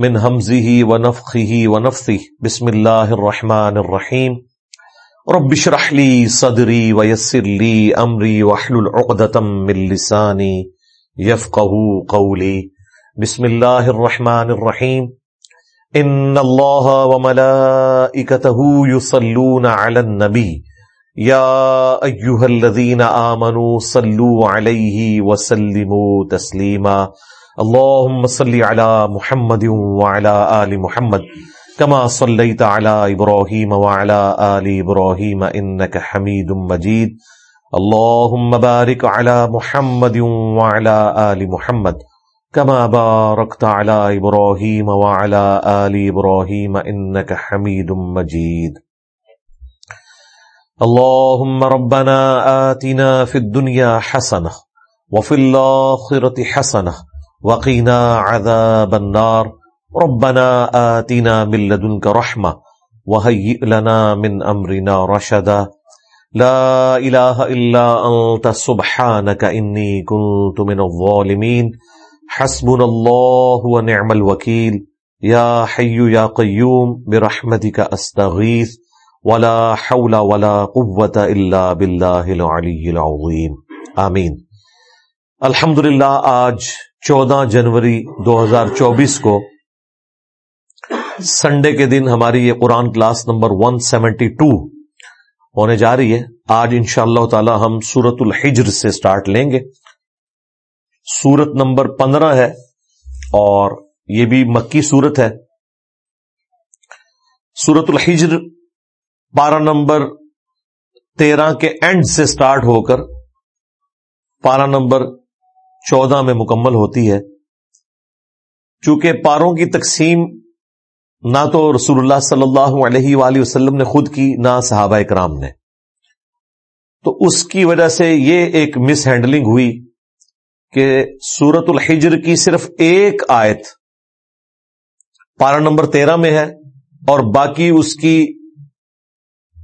من همزه ونفخه ونفثه بسم الله الرحمن الرحيم رب اشرح لي صدري ويسر لي امري واحلل عقدة من لساني يفقهوا قولي بسم الله الرحمن الرحيم ان الله وملائكته يصلون على النبي يا ايها الذين امنوا صلوا عليه وسلموا تسليما اللهم صل على محمد وعلى ال محمد كما صليت على ابراهيم وعلى ال ابراهيم انك حميد مجيد اللهم بارك على محمد وعلى ال محمد كما باركت على ابراهيم وعلى ال ابراهيم انك حميد مجيد اللهم ربنا آتنا في الدنيا حسنه وفي الاخره حسنه وقنا عذاب النار. ربنا آتنا من لدنك رحمة وهيئ لنا من أمرنا رشدا. لا إله إلا أنت، سبحانك إني كنت من الظالمين. حسبنا الله ونعم الوكيل. يا حي يا قيوم، برحمتك أستغيث. ولا حول ولا قوة إلا بالله العلي العظيم. آمين. الحمد للہ آج چودہ جنوری دو ہزار چوبیس کو سنڈے کے دن ہماری یہ قرآن class number one seventy two ہونے جا رہی ہے۔ آج ان شاء اللہ تعالی ہم سورت الحجر سے سٹارٹ لیں گے۔ سورت نمبر پندرہ ہے اور یہ بھی مکی سورت ہے۔ سورت الحجر پارا نمبر تیرہ کے اینڈ سے سٹارٹ ہو کر پارا نمبر چودہ میں مکمل ہوتی ہے۔ چونکہ پاروں کی تقسیم نہ تو رسول اللہ صلی اللہ علیہ وآلہ وسلم نے خود کی، نہ صحابہ اکرام نے۔ تو اس کی وجہ سے یہ ایک مس ہینڈلنگ ہوئی کہ سورت الحجر کی صرف ایک آیت پارا نمبر تیرہ میں ہے اور باقی اس کی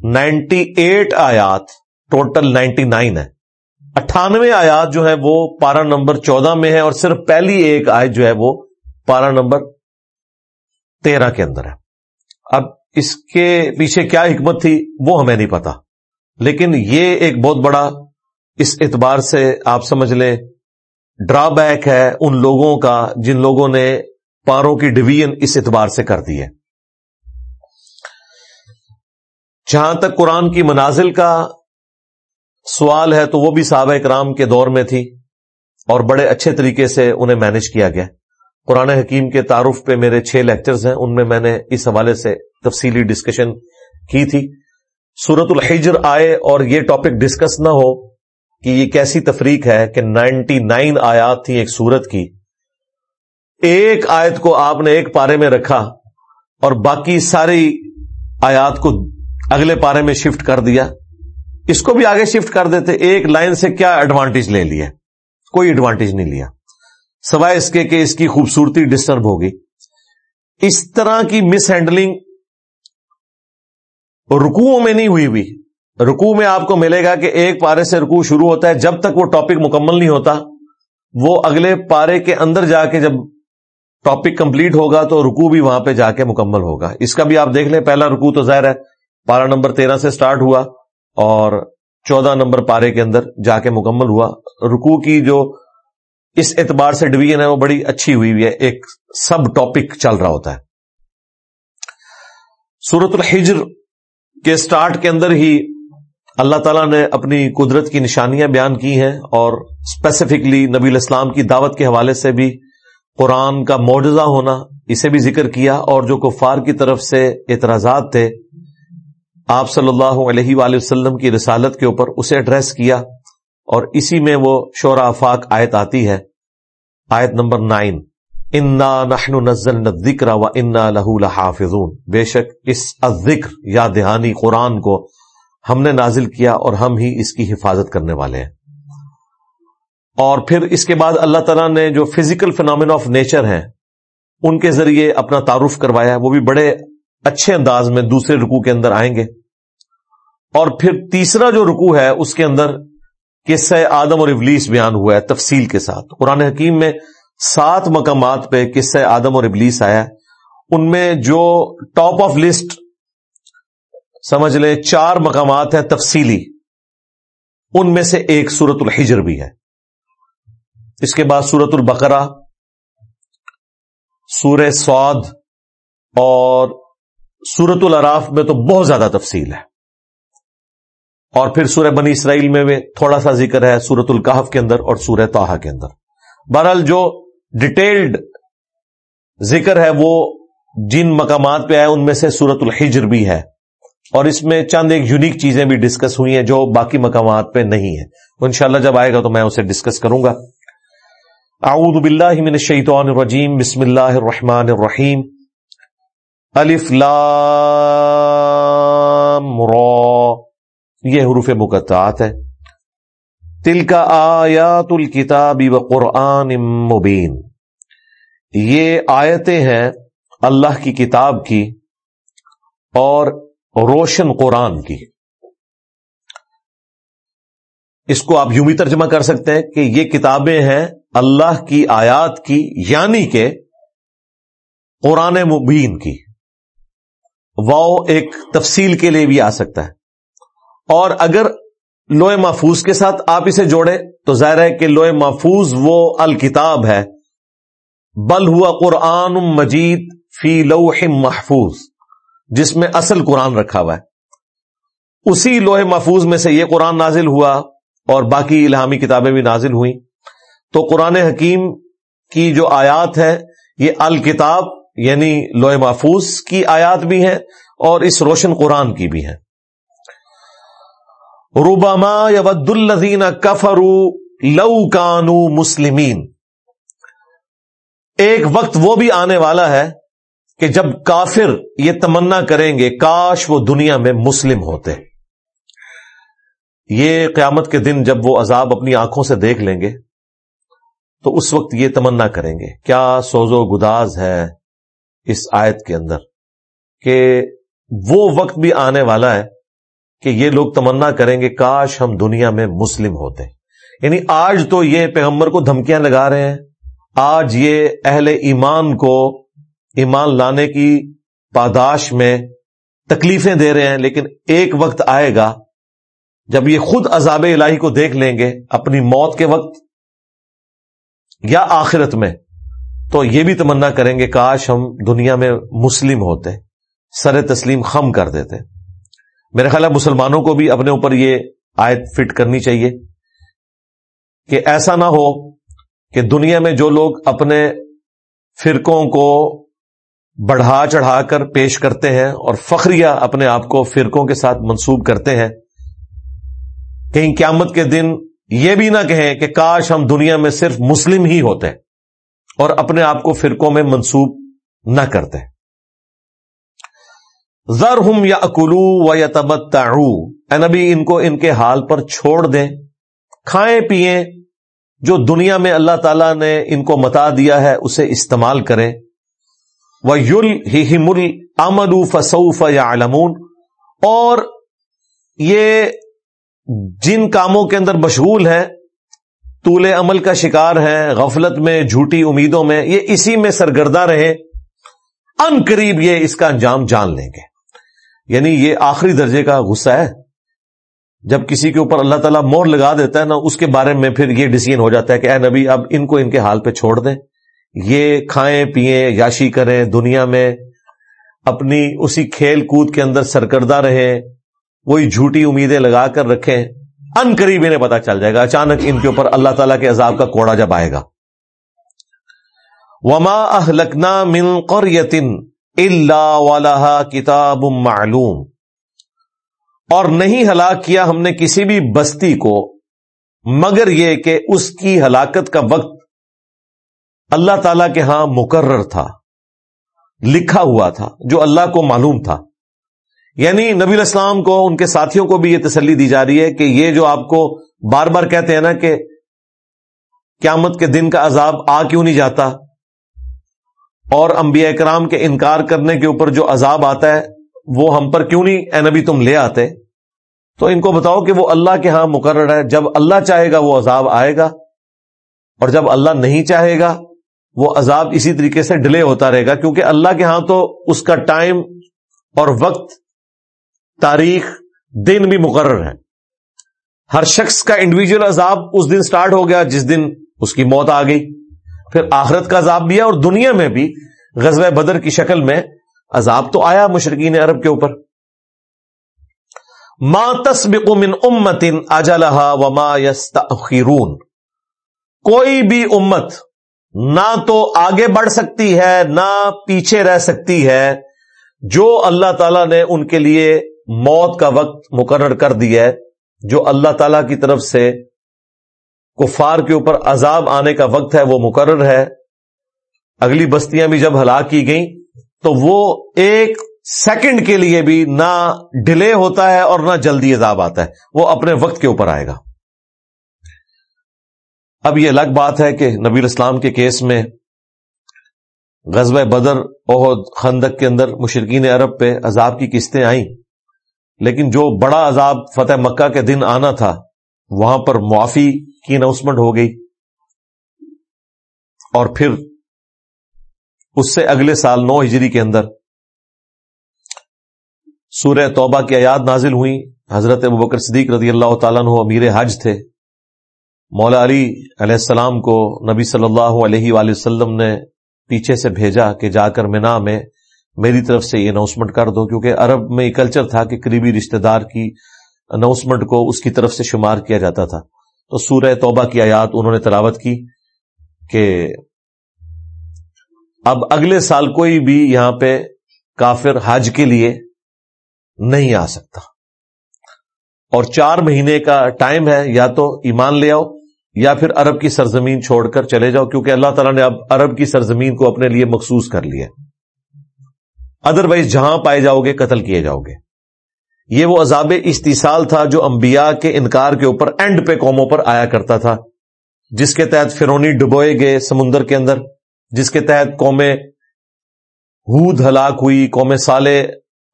نائنٹی ایٹ آیات، ٹوٹل نائنٹی نائن ہے۔ اٹھانوے آیات جو ہے وہ پارا نمبر چودہ میں ہے اور صرف پہلی ایک آیت جو ہے وہ پارا نمبر تیرہ کے اندر ہے۔ اب اس کے پیچھے کیا حکمت تھی وہ ہمیں نہیں پتا، لیکن یہ ایک بہت بڑا اس اعتبار سے آپ سمجھ لیں ڈرا بیک ہے ان لوگوں کا جن لوگوں نے پاروں کی ڈویژن اس اعتبار سے کر دی ہے۔ جہاں تک قرآن کی منازل کا سوال ہے تو وہ بھی صحابہ کرام کے دور میں تھی اور بڑے اچھے طریقے سے انہیں مینج کیا گیا۔ قرآن حکیم کے تعارف پہ میرے چھ لیکچرز ہیں، ان میں میں نے اس حوالے سے تفصیلی ڈسکشن کی تھی۔ سورت الحجر آئے اور یہ ٹاپک ڈسکس نہ ہو کہ یہ کیسی تفریق ہے کہ نائنٹی نائن آیات تھی ایک سورت کی۔ ایک آیت کو آپ نے ایک پارے میں رکھا اور باقی ساری آیات کو اگلے پارے میں شفٹ کر دیا۔ اس کو بھی آگے شفٹ کر دیتے، ایک لائن سے کیا ایڈوانٹیج لے لیا کوئی ایڈوانٹیج نہیں لیا۔ سوائے اس کے کہ اس کی خوبصورتی ڈسٹرب ہوگی۔ اس طرح کی مس ہینڈلنگ رکوؤں میں نہیں ہوئی ہوئی۔ رکو میں آپ کو ملے گا کہ ایک پارے سے رکو شروع ہوتا ہے، جب تک وہ ٹاپک مکمل نہیں ہوتا، وہ اگلے پارے کے اندر جا کے جب ٹاپک کمپلیٹ ہوگا تو رکو بھی وہاں پہ جا کے مکمل ہوگا۔ اس کا بھی آپ دیکھ لیں، پہلا رکو تو ظاہر ہے پارا نمبر تیرہ سے سٹارٹ ہوا۔ اور چودہ نمبر پارے کے اندر جا کے مکمل ہوا۔ رکو کی جو اس اعتبار سے ڈویژن ہے، وہ بڑی اچھی ہوئی ہوئی ہے۔ ایک سب ٹاپک چل رہا ہوتا ہے۔ سورت الحجر کے سٹارٹ کے اندر ہی اللہ تعالیٰ نے اپنی قدرت کی نشانیاں بیان کی ہیں اور اسپیسیفکلی نبی الاسلام کی دعوت کے حوالے سے بھی قرآن کا معجزہ ہونا، اسے بھی ذکر کیا اور جو کفار کی طرف سے اعتراضات تھے آپ صلی اللہ علیہ وآلہ وسلم کی رسالت کے اوپر اسے ایڈریس کیا اور اسی میں وہ شعرا افاق آیت آتی ہے۔ آیت نمبر نائن۔ انا نحن نزلنا الذکر و انا لہو لحافظون۔ بے شک اس الذکر یا دہانی قرآن کو ہم نے نازل کیا اور ہم ہی اس کی حفاظت کرنے والے ہیں۔ اور پھر اس کے بعد اللہ تعالیٰ نے جو فزیکل فینومین آف نیچر ہیں، ان کے ذریعے اپنا تعارف کروایا وہ بھی بڑے اچھے انداز میں دوسرے رکو کے اندر آئیں گے۔ اور پھر تیسرا جو رکو ہے، اس کے اندر قصہ آدم اور ابلیس بیان ہوا ہے تفصیل کے ساتھ۔ قرآن حکیم میں سات مقامات پہ قصہ آدم اور ابلیس آیا۔ ان میں جو ٹاپ آف لسٹ سمجھ لیں، چار مقامات ہیں تفصیلی۔ ان میں سے ایک سورت الحجر بھی ہے۔ اس کے بعد سورت البقرہ سور سعود اور سورت العراف میں تو بہت زیادہ تفصیل ہے۔ اور پھر سورہ بنی اسرائیل میں بھی تھوڑا سا ذکر ہے سورت القحف کے اندر اور سورہ توحا کے اندر۔ بہرحال جو ڈیٹیلڈ ذکر ہے وہ جن مقامات پہ آئے، ان میں سے سورت الحجر بھی ہے۔ اور اس میں چند ایک یونیک چیزیں بھی ڈسکس ہوئی ہیں جو باقی مقامات پہ نہیں ہیں۔ انشاءاللہ جب آئے گا تو میں اسے ڈسکس کروں گا۔ اعوذ باللہ من الشیطان الرجیم، بسم اللہ الرحمن الرحیم۔ الف لام را۔ یہ حروف مقطعات ہے تل کا آیات الکتاب و قرآن مبین۔ یہ آیتیں ہیں اللہ کی کتاب کی اور روشن قرآن کی۔ اس کو آپ یوں بھی ترجمہ کر سکتے ہیں کہ یہ کتابیں ہیں اللہ کی آیات کی یعنی کہ قرآن مبین کی۔ وہ ایک تفصیل کے لیے بھی آ سکتا ہے۔ اور اگر لوہے محفوظ کے ساتھ آپ اسے جوڑے تو ظاہر ہے کہ لوہے محفوظ وہ الکتاب ہے۔ بل ہوا قرآن مجید فی لوح محفوظ، جس میں اصل قرآن رکھا ہوا ہے۔ اسی لوہے محفوظ میں سے یہ قرآن نازل ہوا اور باقی الہامی کتابیں بھی نازل ہوئیں۔ تو قرآن حکیم کی جو آیات ہے یہ الکتاب یعنی لوہ محفوظ کی آیات بھی ہیں اور اس روشن قرآن کی بھی ہیں۔ روباما ود الزین کفرو لو کانو مسلمین۔ ایک وقت وہ بھی آنے والا ہے کہ جب کافر یہ تمنا کریں گے، کاش وہ دنیا میں مسلم ہوتے۔ یہ قیامت کے دن جب وہ عذاب اپنی آنکھوں سے دیکھ لیں گے، تو اس وقت یہ تمنا کریں گے۔ کیا سوز و گداز ہے؟ اس آیت کے اندر کہ وہ وقت بھی آنے والا ہے کہ یہ لوگ تمنا کریں گے، کاش ہم دنیا میں مسلم ہوتے۔ یعنی آج تو یہ پیغمبر کو دھمکیاں لگا رہے ہیں۔ آج یہ اہل ایمان کو ایمان لانے کی پاداش میں تکلیفیں دے رہے ہیں، لیکن ایک وقت آئے گا جب یہ خود عذاب الہی کو دیکھ لیں گے اپنی موت کے وقت یا آخرت میں۔ تو یہ بھی تمنا کریں گے، کاش ہم دنیا میں مسلم ہوتے، سر تسلیم خم کر دیتے۔ میرے خیال ہے مسلمانوں کو بھی اپنے اوپر یہ آیت فٹ کرنی چاہیے کہ ایسا نہ ہو کہ دنیا میں جو لوگ اپنے فرقوں کو بڑھا چڑھا کر پیش کرتے ہیں اور فخریہ اپنے آپ کو فرقوں کے ساتھ منسوب کرتے ہیں، کہیں قیامت کے دن یہ بھی نہ کہیں کہ کاش ہم دنیا میں صرف مسلم ہی ہوتے۔ ہیں اور اپنے آپ کو فرقوں میں منسوب نہ کرتے۔ ذر ہم یا اکلو و یا تبت نبی، ان کو ان کے حال پر چھوڑ دیں۔ کھائیں پیئیں جو دنیا میں اللہ تعالی نے ان کو متا دیا ہے، اسے استعمال کریں۔ وہ یل ہی مل امل فصوف یا علمون اور یہ جن کاموں کے اندر مشغول ہیں طول عمل کا شکار ہیں، غفلت میں، جھوٹی امیدوں میں، یہ اسی میں سرگردہ رہے ان قریب یہ اس کا انجام جان لیں گے۔ یعنی یہ آخری درجے کا غصہ ہے۔ جب کسی کے اوپر اللہ تعالیٰ مور لگا دیتا ہے نا، اس کے بارے میں پھر یہ ڈسیزن ہو جاتا ہے کہ اے نبی، اب ان کو ان کے حال پہ چھوڑ دیں۔ یہ کھائیں، پیئیں، یاشی کریں، دنیا میں اپنی اسی کھیل کود کے اندر سرکردہ رہیں۔ وہی جھوٹی امیدیں لگا کر رکھیں۔ ان قریب انہیں پتا چل جائے گا۔ اچانک ان کے اوپر اللہ تعالیٰ کے عذاب کا کوڑا جب آئے گا۔ وما اہلکنا من قریتن اللہ والا کتاب معلوم۔ اور نہیں ہلاک کیا ہم نے کسی بھی بستی کو، مگر یہ کہ اس کی ہلاکت کا وقت اللہ تعالی کے ہاں مقرر تھا، لکھا ہوا تھا، جو اللہ کو معلوم تھا۔ یعنی نبی الاسلام کو، ان کے ساتھیوں کو بھی یہ تسلی دی جا رہی ہے کہ یہ جو آپ کو بار بار کہتے ہیں نا کہ قیامت کے دن کا عذاب آ کیوں نہیں جاتا؟ اور انبیاء کرام کے انکار کرنے کے اوپر جو عذاب آتا ہے، وہ ہم پر کیوں نہیں اے نبی تم لے آتے؟ تو ان کو بتاؤ کہ وہ اللہ کے ہاں مقرر ہے۔ جب اللہ چاہے گا، وہ عذاب آئے گا۔ اور جب اللہ نہیں چاہے گا، وہ عذاب اسی طریقے سے ڈیلے ہوتا رہے گا۔ کیونکہ اللہ کے ہاں تو اس کا ٹائم اور وقت تاریخ دن بھی مقرر ہے۔ ہر شخص کا انڈیویجل عذاب اس دن سٹارٹ ہو گیا، جس دن اس کی موت آ گئی۔ پھر آخرت کا عذاب بھی ہے اور دنیا میں بھی غزب بدر کی شکل میں عذاب تو آیا مشرقین عرب کے اوپر۔ ما تسبق من امت اجلها وما يستاخرون کوئی بھی امت نہ تو آگے بڑھ سکتی ہے، نہ پیچھے رہ سکتی ہے۔ جو اللہ تعالی نے ان کے لیے موت کا وقت مقرر کر دیا ہے، جو اللہ تعالی کی طرف سے کفار کے اوپر عذاب آنے کا وقت ہے، وہ مقرر ہے۔ اگلی بستیاں بھی جب ہلاک کی گئیں، تو وہ ایک سیکنڈ کے لیے بھی نہ ڈیلے ہوتا ہے اور نہ جلدی عذاب آتا ہے۔ وہ اپنے وقت کے اوپر آئے گا۔ اب یہ الگ بات ہے کہ نبی الاسلام کے کیس میں غزب بدر عہد خندق کے اندر مشرقین عرب پہ عذاب کی قسطیں آئیں۔ لیکن جو بڑا عذاب فتح مکہ کے دن آنا تھا، وہاں پر معافی کی اناؤنسمنٹ ہو گئی۔ اور پھر اس سے اگلے سال نو ہجری کے اندر سورہ توبہ کی آیات نازل ہوئی حضرت ابوبکر صدیق رضی اللہ تعالیٰ عنہ امیر حج تھے۔ مولا علی علیہ السلام کو نبی صلی اللہ علیہ وآلہ وسلم نے پیچھے سے بھیجا کہ جا کر مینا میں میری طرف سے یہ اناؤنسمنٹ کر دو کیونکہ عرب میں یہ کلچر تھا کہ قریبی رشتہ دار کی اناؤنسمنٹ کو اس کی طرف سے شمار کیا جاتا تھا۔ تو سورہ توبہ کی آیات انہوں نے تلاوت کی کہ اب اگلے سال کوئی بھی یہاں پہ کافر حج کے لیے نہیں آ سکتا۔ اور چار مہینے کا ٹائم ہے، یا تو ایمان لے آؤ یا پھر عرب کی سرزمین چھوڑ کر چلے جاؤ، کیونکہ اللہ تعالیٰ نے اب عرب کی سرزمین کو اپنے لیے مخصوص کر لیا۔ ادر وائز جہاں پائے جاؤ گے، قتل کیے جاؤ گے۔ یہ وہ عذاب استحصال تھا جو انبیاء کے انکار کے اوپر اینڈ پہ قوموں پر آیا کرتا تھا، جس کے تحت فرونی ڈبوئے گئے سمندر کے اندر، جس کے تحت قومیں ہود ہلاک ہوئی، قوم سالے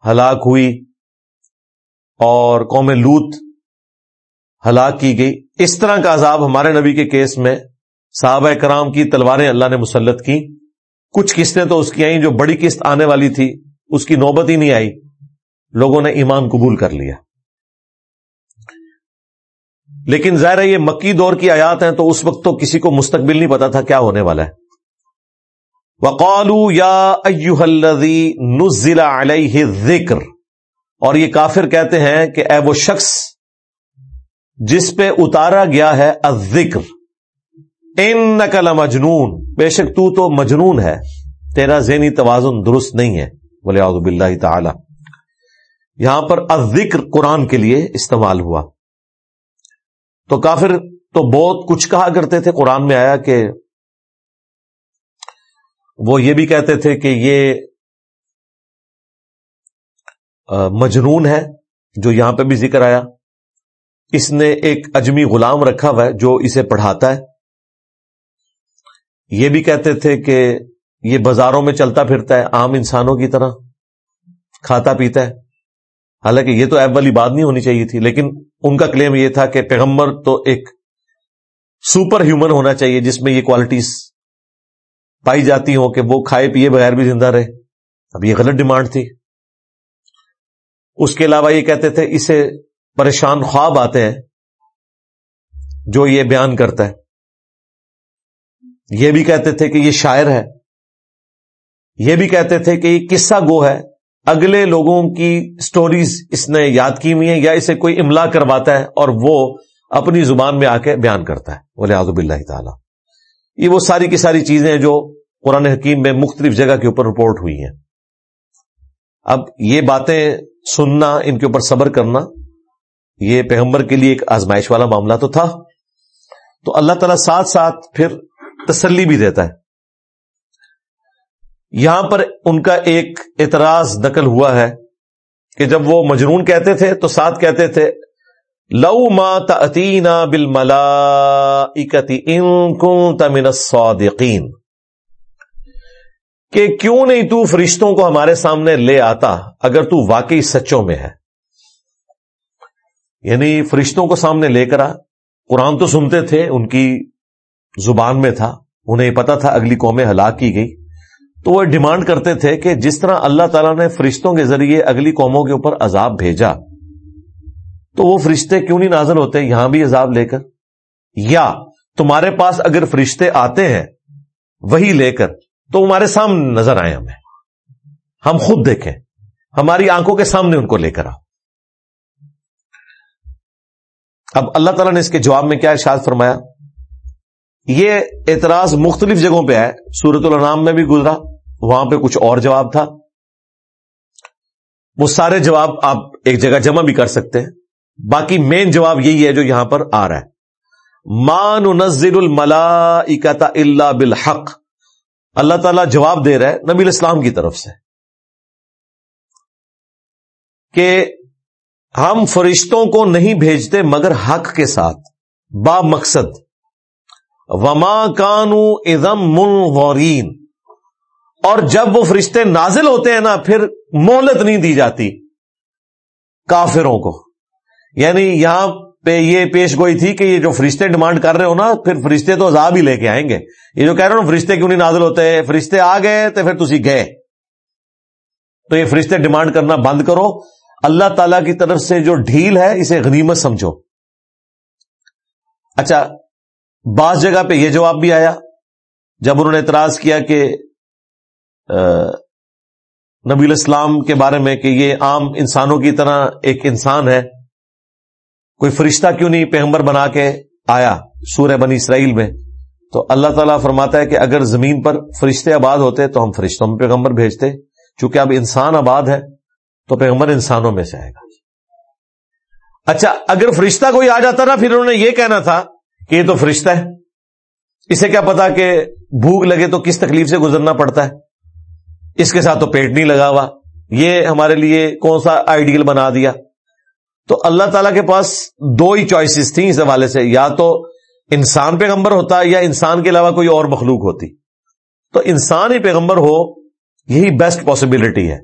ہلاک ہوئی، اور قوم لوت ہلاک کی گئی۔ اس طرح کا عذاب ہمارے نبی کے کیس میں صحابہ کرام کی تلواریں اللہ نے مسلط کی۔ کچھ قسطیں تو اس کی آئیں جو بڑی قسط آنے والی تھی، اس کی نوبت ہی نہیں آئی۔ لوگوں نے ایمان قبول کر لیا۔ لیکن ظاہر یہ مکی دور کی آیات ہیں تو اس وقت تو کسی کو مستقبل نہیں پتا تھا کیا ہونے والا ہے۔ وقالو یا نزل علیہ ذکر اور یہ کافر کہتے ہیں کہ اے وہ شخص، جس پہ اتارا گیا ہے الذکر۔ ان نقل مجنون بے شک تو تو مجنون ہے، تیرا ذہنی توازن درست نہیں ہے بولے آدب اللہ تعالی۔ یہاں پر الذکر قرآن کے لیے استعمال ہوا۔ تو کافر تو بہت کچھ کہا کرتے تھے، قرآن میں آیا کہ وہ یہ بھی کہتے تھے کہ یہ مجنون ہے، جو یہاں پہ بھی ذکر آیا۔ اس نے ایک اجمی غلام رکھا ہوا ہے جو اسے پڑھاتا ہے۔ یہ بھی کہتے تھے کہ یہ بازاروں میں چلتا پھرتا ہے، عام انسانوں کی طرح، کھاتا پیتا ہے۔ حالانکہ یہ تو ایب والی بات نہیں ہونی چاہیے تھی، لیکن ان کا کلیم یہ تھا کہ پیغمبر تو ایک سپر ہیومن ہونا چاہیے، جس میں یہ کوالٹیز پائی جاتی ہوں کہ وہ کھائے پیے بغیر بھی زندہ رہے۔ اب یہ غلط ڈیمانڈ تھی۔ اس کے علاوہ یہ کہتے تھے، اسے پریشان خواب آتے ہیں جو یہ بیان کرتا ہے۔ یہ بھی کہتے تھے کہ یہ شاعر ہے۔ یہ بھی کہتے تھے کہ یہ قصہ گو ہے۔ اگلے لوگوں کی سٹوریز اس نے یاد کی ہوئی ہیں یا اسے کوئی املا کرواتا ہے اور وہ اپنی زبان میں آ کے بیان کرتا ہے۔ بولے آزب اللہ تعالی۔ یہ وہ ساری کی ساری چیزیں جو قرآن حکیم میں مختلف جگہ کے اوپر رپورٹ ہوئی ہیں۔ اب یہ باتیں سننا، ان کے اوپر صبر کرنا، یہ پیغمبر کے لیے ایک آزمائش والا معاملہ تو تھا۔ تو اللہ تعالیٰ ساتھ ساتھ پھر تسلی بھی دیتا ہے۔ یہاں پر ان کا ایک اعتراض نقل ہوا ہے کہ جب وہ مجرون کہتے تھے تو ساتھ کہتے تھے، لو ما تأتینا بالملائکتی ان کنت من الصادقین۔ کہ کیوں نہیں تو فرشتوں کو ہمارے سامنے لے آتا اگر تو واقعی سچوں میں ہے۔ یعنی فرشتوں کو سامنے لے کر آ، قرآن تو سنتے تھے، ان کی زبان میں تھا، انہیں پتا تھا اگلی قومیں ہلاک کی گئی تو وہ ڈیمانڈ کرتے تھے کہ جس طرح اللہ تعالیٰ نے فرشتوں کے ذریعے اگلی قوموں کے اوپر عذاب بھیجا، تو وہ فرشتے کیوں نہیں نازل ہوتے؟ یہاں بھی عذاب لے کر۔ یا تمہارے پاس اگر فرشتے آتے ہیں، وہی لے کر، تو ہمارے سامنے نظر آئے ہمیں۔ ہم خود دیکھیں۔ ہماری آنکھوں کے سامنے ان کو لے کر آؤ۔ اب اللہ تعالیٰ نے اس کے جواب میں کیا ارشاد فرمایا؟ یہ اعتراض مختلف جگہوں پہ ہے۔ سورت النام میں بھی گزرا، وہاں پہ کچھ اور جواب تھا۔ وہ سارے جواب آپ ایک جگہ جمع بھی کر سکتے ہیں۔ باقی مین جواب یہی ہے جو یہاں پر آ رہا ہے۔ مان نزل الملا اللہ بالحق۔ اللہ تعالی جواب دے رہا ہے نبی الاسلام کی طرف سے کہ ہم فرشتوں کو نہیں بھیجتے مگر حق کے ساتھ، با مقصد۔ وما کانو ادم منورین اور جب وہ فرشتے نازل ہوتے ہیں نا، پھر مہلت نہیں دی جاتی کافروں کو۔ یعنی یہاں پہ یہ پیش گوئی تھی کہ یہ جو فرشتے ڈیمانڈ کر رہے ہو نا، پھر فرشتے تو عذاب ہی لے کے آئیں گے۔ یہ جو کہہ رہے ہو فرشتے کیوں نہیں نازل ہوتے؟ فرشتے آ گئے تو پھر تھی گئے۔ تو یہ فرشتے ڈیمانڈ کرنا بند کرو۔ اللہ تعالی کی طرف سے جو ڈھیل ہے، اسے غنیمت سمجھو۔ اچھا بعض جگہ پہ یہ جواب بھی آیا جب انہوں نے اعتراض کیا کہ نبی الاسلام کے بارے میں کہ یہ عام انسانوں کی طرح ایک انسان ہے، کوئی فرشتہ کیوں نہیں پیغمبر بنا کے آیا سورہ بنی اسرائیل میں؟ تو اللہ تعالیٰ فرماتا ہے کہ اگر زمین پر فرشتے آباد ہوتے تو ہم فرشتوں میں پیغمبر بھیجتے، چونکہ اب انسان آباد ہے تو پیغمبر انسانوں میں سے آئے گا۔ اچھا اگر فرشتہ کوئی آ جاتا نا، پھر انہوں نے یہ کہنا تھا کہ یہ تو فرشتہ ہے۔ اسے کیا پتا کہ بھوک لگے تو کس تکلیف سے گزرنا پڑتا ہے؟ اس کے ساتھ تو پیٹ نہیں لگا ہوا۔ یہ ہمارے لیے کون سا آئیڈیل بنا دیا؟ تو اللہ تعالی کے پاس دو ہی چوائسیز تھیں اس حوالے سے۔ یا تو انسان پیغمبر ہوتا یا انسان کے علاوہ کوئی اور مخلوق ہوتی۔ تو انسان ہی پیغمبر ہو، یہی بیسٹ پاسبلٹی ہے۔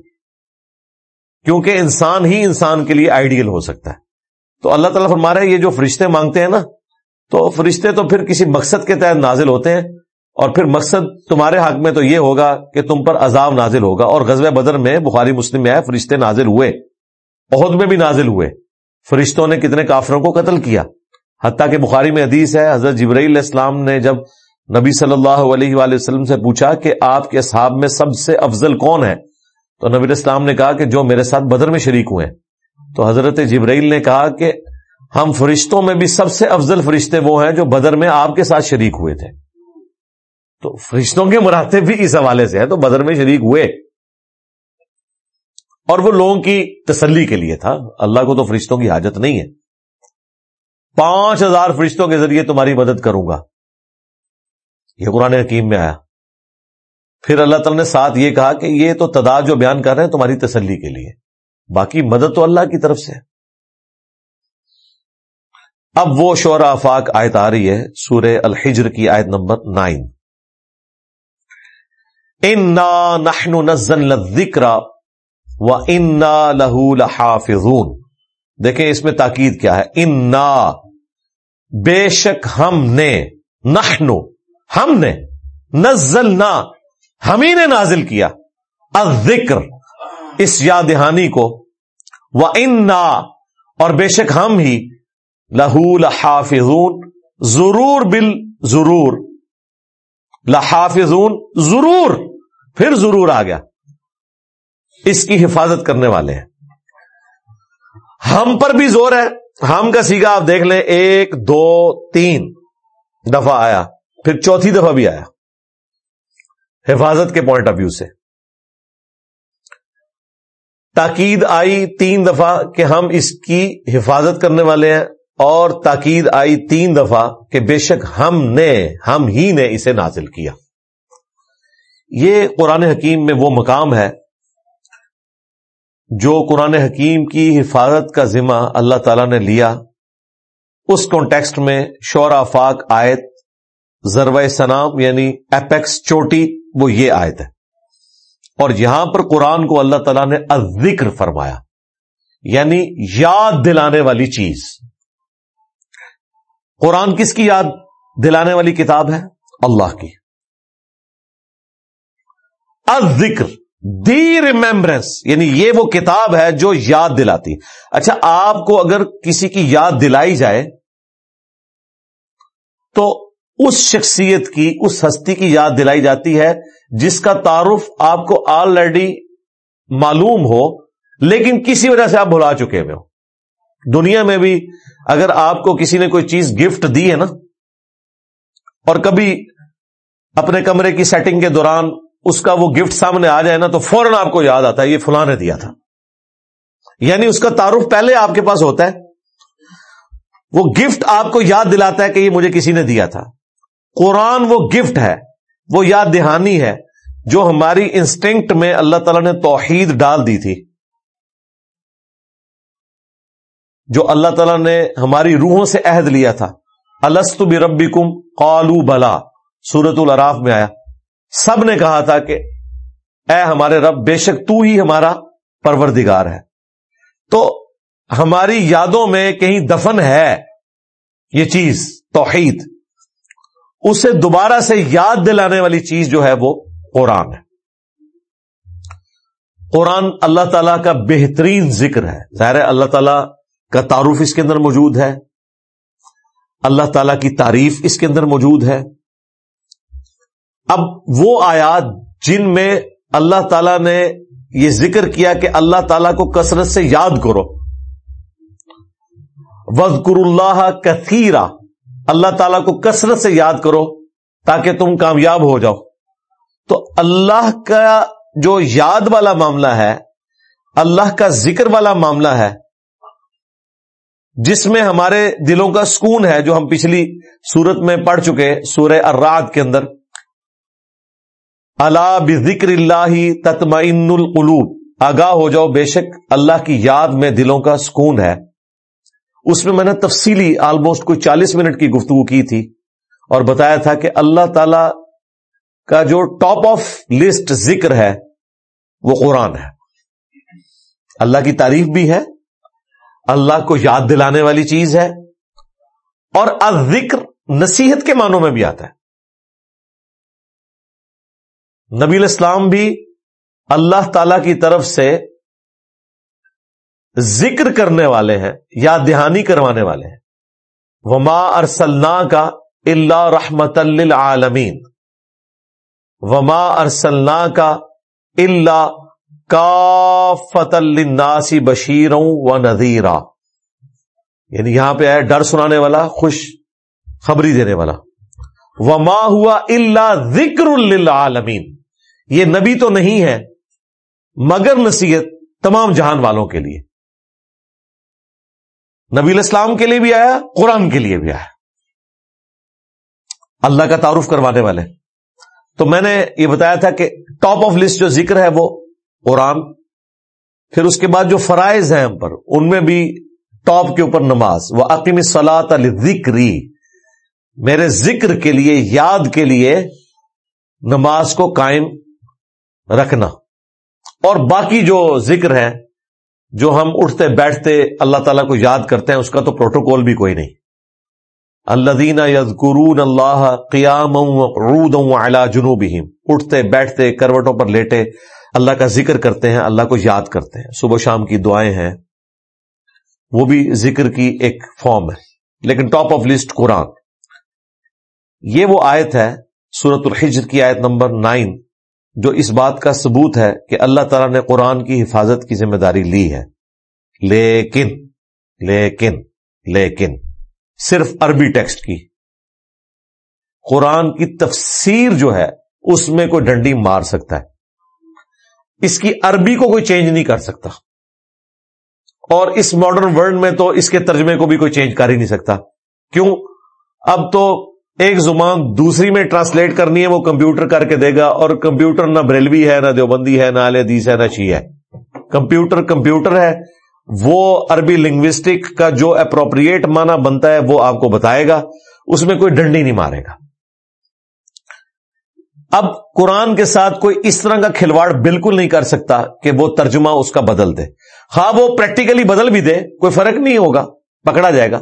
کیونکہ انسان ہی انسان کے لیے آئیڈیل ہو سکتا ہے۔ تو اللہ تعالیٰ فرما رہا ہے یہ جو فرشتے مانگتے ہیں نا تو فرشتے تو پھر کسی مقصد کے تحت نازل ہوتے ہیں اور پھر مقصد تمہارے حق میں تو یہ ہوگا کہ تم پر عذاب نازل ہوگا اور غزب بدر میں بخاری مسلم میں آئے فرشتے نازل ہوئے، عہد میں بھی نازل ہوئے۔ فرشتوں نے کتنے کافروں کو قتل کیا۔ حتیٰ کہ بخاری میں حدیث ہے، حضرت جبرئی علیہ السلام نے جب نبی صلی اللہ علیہ وآلہ وسلم سے پوچھا کہ آپ کے صحاب میں سب سے افضل کون ہے؟ تو نبی السلام نے کہا کہ جو میرے ساتھ بدر میں شریک ہوئے تو حضرت جبرائیل نے کہا کہ ہم فرشتوں میں بھی سب سے افضل فرشتے وہ ہیں جو بدر میں آپ کے ساتھ شریک ہوئے تھے۔ تو فرشتوں کے مراتب بھی اس حوالے سے ہے تو بدر میں شریک ہوئے۔ اور وہ لوگوں کی تسلی کے لیے تھا۔ اللہ کو تو فرشتوں کی حاجت نہیں ہے۔ پانچ ہزار فرشتوں کے ذریعے تمہاری مدد کروں گا۔ یہ قرآن حکیم میں آیا۔ پھر اللہ تعالی نے ساتھ یہ کہا کہ یہ تو تعداد جو بیان کر رہے ہیں تمہاری تسلی کے لیے۔ باقی مدد تو اللہ کی طرف سے ہے۔ اب وہ شور آفاق آیت آ رہی ہے، سورہ الحجر کی آیت نمبر نائن۔ انا نحن نزل ذکر و انا لہو لحافظون۔ دیکھیں اس میں تاکید کیا ہے۔ انا، بے شک ہم نے نحنو ہم نے نزلنا ہم ہی نے نازل کیا۔ الذکر، اس یاد دہانی کو۔ وہ انا اور بے شک ہم ہی لہو لحافظون ضرور بل ضرور لحافظون ضرور پھر ضرور آ گیا۔ اس کی حفاظت کرنے والے ہیں۔ ہم پر بھی زور ہے۔ ہم کا سیگا آپ دیکھ لیں۔ ایک، دو، تین دفعہ آیا۔ پھر چوتھی دفعہ بھی آیا۔ حفاظت کے پوائنٹ آف ویو سے۔ تاکید آئی تین دفعہ کہ ہم اس کی حفاظت کرنے والے ہیں۔ اور تاکید آئی تین دفعہ کہ بے شک ہم نے، ہم ہی نے اسے نازل کیا۔ یہ قرآن حکیم میں وہ مقام ہے جو قرآن حکیم کی حفاظت کا ذمہ اللہ تعالی نے لیا۔ اس کانٹیکسٹ میں شور فاق آیت ضرو سنام یعنی اپیکس چوٹی وہ یہ آیت ہے۔ اور یہاں پر قرآن کو اللہ تعالیٰ نے ذکر فرمایا یعنی یاد دلانے والی چیز۔ قرآن کس کی یاد دلانے والی کتاب ہے؟ اللہ کی۔ ذکر دی ریمبرنس یعنی یہ وہ کتاب ہے جو یاد دلاتی۔ اچھا آپ کو اگر کسی کی یاد دلائی جائے، تو اس شخصیت کی، اس ہستی کی یاد دلائی جاتی ہے جس کا تعارف آپ کو آلریڈی معلوم ہو، لیکن کسی وجہ سے آپ بھلا چکے ہوئے ہو۔ دنیا میں بھی اگر آپ کو کسی نے کوئی چیز گفٹ دی ہے نا، اور کبھی اپنے کمرے کی سیٹنگ کے دوران اس کا وہ گفٹ سامنے آ جائے نا، تو فوراً آپ کو یاد آتا ہے، یہ فلاں نے دیا تھا۔ یعنی اس کا تعارف پہلے آپ کے پاس ہوتا ہے۔ وہ گفٹ آپ کو یاد دلاتا ہے کہ یہ مجھے کسی نے دیا تھا۔ قرآن وہ گفٹ ہے، وہ یاد دہانی ہے جو ہماری انسٹنکٹ میں اللہ تعالی نے توحید ڈال دی تھی۔ جو اللہ تعالیٰ نے ہماری روحوں سے عہد لیا تھا۔ السط بھی ربی کم قالو بلا۔ سورت العراف میں آیا۔ سب نے کہا تھا کہ اے ہمارے رب، بے شک تو ہی ہمارا پروردگار ہے۔ تو ہماری یادوں میں کہیں دفن ہے یہ چیز، توحید۔ اسے دوبارہ سے یاد دلانے والی چیز جو ہے وہ قرآن ہے۔ قرآن اللہ تعالی کا بہترین ذکر ہے۔ ظاہر اللہ تعالیٰ کا تعارف اس کے اندر موجود ہے۔ اللہ تعالی کی تعریف اس کے اندر موجود ہے۔ اب وہ آیات جن میں اللہ تعالی نے یہ ذکر کیا کہ اللہ تعالی کو کثرت سے یاد کرو۔ وزقر اللہ کثیرا اللہ تعالیٰ کو کثرت سے یاد کرو تاکہ تم کامیاب ہو جاؤ۔ تو اللہ کا جو یاد والا معاملہ ہے، اللہ کا ذکر والا معاملہ ہے جس میں ہمارے دلوں کا سکون ہے جو ہم پچھلی سورت میں پڑھ چکے سورہ اراد کے اندر۔ اللہ بکر اللہ تتمعین القلوب۔ آگاہ ہو جاؤ، بے شک اللہ کی یاد میں دلوں کا سکون ہے۔ اس میں میں نے تفصیلی آلموسٹ کوئی چالیس منٹ کی گفتگو کی تھی اور بتایا تھا کہ اللہ تعالی کا جو ٹاپ آف لسٹ ذکر ہے، وہ قرآن ہے۔ اللہ کی تعریف بھی ہے اللہ کو یاد دلانے والی چیز ہے اور ذکر نصیحت کے معنوں میں بھی آتا ہے۔ نبی الاسلام بھی اللہ تعالی کی طرف سے ذکر کرنے والے ہیں یا دہانی کروانے والے ہیں۔ وما ارسلنا کا اللہ رحمت للعالمین وما ارسلنا کا اللہ کا فت الناسی بشیروں و نذیرا۔ یعنی یہاں پہ ہے ڈر سنانے والا، خوش خبری دینے والا۔ وما ہوا اللہ ذکر للعالمین۔ یہ نبی تو نہیں ہے، مگر نصیحت تمام جہان والوں کے لیے۔ نبی الاسلام کے لیے بھی آیا، قرآن کے لیے بھی آیا۔ اللہ کا تعارف کروانے والے۔ تو میں نے یہ بتایا تھا کہ ٹاپ آف لسٹ جو ذکر ہے وہ قرآن پھر اس کے بعد جو فرائض ہیں ہم پر، ان میں بھی ٹاپ کے اوپر نماز۔ وہ عقیم سلاد ذکری میرے ذکر کے لیے، یاد کے لیے نماز کو قائم رکھنا۔ اور باقی جو ذکر ہے جو ہم اٹھتے بیٹھتے اللہ تعالیٰ کو یاد کرتے ہیں، اس کا تو پروٹوکول بھی کوئی نہیں۔ اللہ دینا یز قرون اللہ قیام جنوب اٹھتے بیٹھتے کروٹوں پر لیٹے اللہ کا ذکر کرتے ہیں، اللہ کو یاد کرتے ہیں۔ صبح شام کی دعائیں ہیں۔ وہ بھی ذکر کی ایک فارم ہے۔ لیکن ٹاپ آف لسٹ قرآن۔ یہ وہ آیت ہے سورت الحجر کی آیت نمبر نائن، جو اس بات کا ثبوت ہے کہ اللہ تعالیٰ نے قرآن کی حفاظت کی ذمہ داری لی ہے۔ لیکن لیکن لیکن، صرف عربی ٹیکسٹ کی۔ قرآن کی تفسیر جو ہے، اس میں کوئی ڈنڈی مار سکتا ہے۔ اس کی عربی کو کوئی چینج نہیں کر سکتا۔ اور اس ماڈرن ورلڈ میں تو اس کے ترجمے کو بھی کوئی چینج کر ہی نہیں سکتا۔ کیوں؟ اب تو ایک زبان دوسری میں ٹرانسلیٹ کرنی ہے، وہ کمپیوٹر کر کے دے گا، اور کمپیوٹر نہ بریلوی ہے، نہ دیوبندی ہے، نہ حدیث ہے، نہ شی ہے۔ کمپیوٹر کمپیوٹر ہے، وہ عربی لنگوسٹک کا جو اپروپریٹ مانا بنتا ہے، وہ آپ کو بتائے گا۔ اس میں کوئی ڈنڈی نہیں مارے گا۔ اب قرآن کے ساتھ کوئی اس طرح کا کھلواڑ بالکل نہیں کر سکتا کہ وہ ترجمہ اس کا بدل دے۔ ہاں وہ پریکٹیکلی بدل بھی دے، کوئی فرق نہیں ہوگا، پکڑا جائے گا۔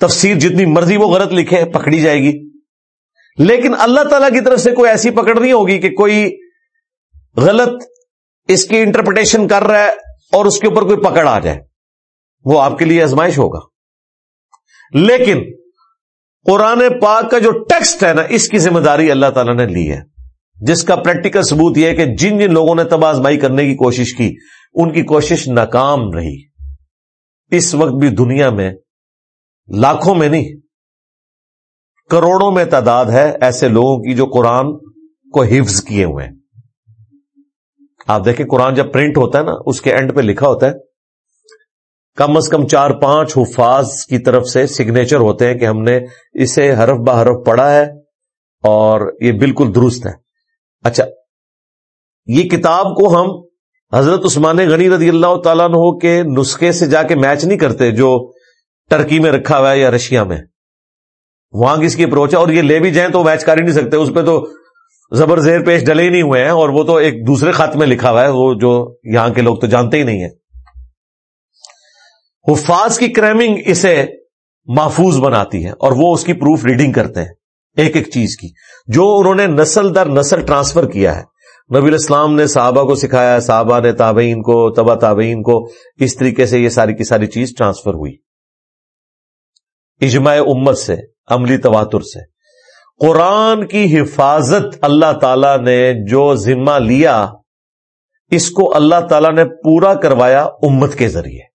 تفسیر جتنی مرضی وہ غلط لکھے، پکڑی جائے گی۔ لیکن اللہ تعالی کی طرف سے کوئی ایسی پکڑ نہیں ہوگی کہ کوئی غلط اس کی انٹرپریٹیشن کر رہا ہے اور اس کے اوپر کوئی پکڑ آ جائے۔ وہ آپ کے لیے آزمائش ہوگا۔ لیکن قرآن پاک کا جو ٹیکسٹ ہے نا، اس کی ذمہ داری اللہ تعالیٰ نے لی ہے۔ جس کا پریکٹیکل ثبوت یہ ہے کہ جن جن لوگوں نے تباہ آزمائی کرنے کی کوشش کی، ان کی کوشش ناکام رہی۔ اس وقت بھی دنیا میں لاکھوں میں نہیں، کروڑوں میں تعداد ہے ایسے لوگوں کی جو قرآن کو حفظ کیے ہوئے ہیں۔ آپ دیکھیں، قرآن جب پرنٹ ہوتا ہے نا، اس کے اینڈ پہ لکھا ہوتا ہے کم از کم چار پانچ حفاظ کی طرف سے سگنیچر ہوتے ہیں کہ ہم نے اسے حرف بہ حرف پڑھا ہے اور یہ بالکل درست ہے۔ اچھا یہ کتاب کو ہم حضرت عثمان غنی رضی اللہ تعالیٰ عنہ کے نسخے سے جا کے میچ نہیں کرتے جو ٹرکی میں رکھا ہوا ہے یا رشیا میں۔ وہاں کس کی اپروچ ہے؟ اور یہ لے بھی جائیں تو میچ کر ہی نہیں سکتے، اس پہ تو زبر زیر پیش ڈلے ہی نہیں ہوئے ہیں اور وہ تو ایک دوسرے خط میں لکھا ہوا ہے، وہ جو یہاں کے لوگ تو جانتے ہی نہیں ہیں۔ حفاظ کی کریمنگ اسے محفوظ بناتی ہے اور وہ اس کی پروف ریڈنگ کرتے ہیں ایک ایک چیز کی جو انہوں نے نسل در نسل ٹرانسفر کیا ہے نبی الاسلام نے صحابہ کو سکھایا، صحابہ نے تابعین کو تبا تابعین کو، اس طریقے سے یہ ساری کی ساری چیز ٹرانسفر ہوئی۔ اجماع امت سے، عملی تواتر سے۔ قرآن کی حفاظت اللہ تعالی نے جو ذمہ لیا، اس کو اللہ تعالی نے پورا کروایا امت کے ذریعے۔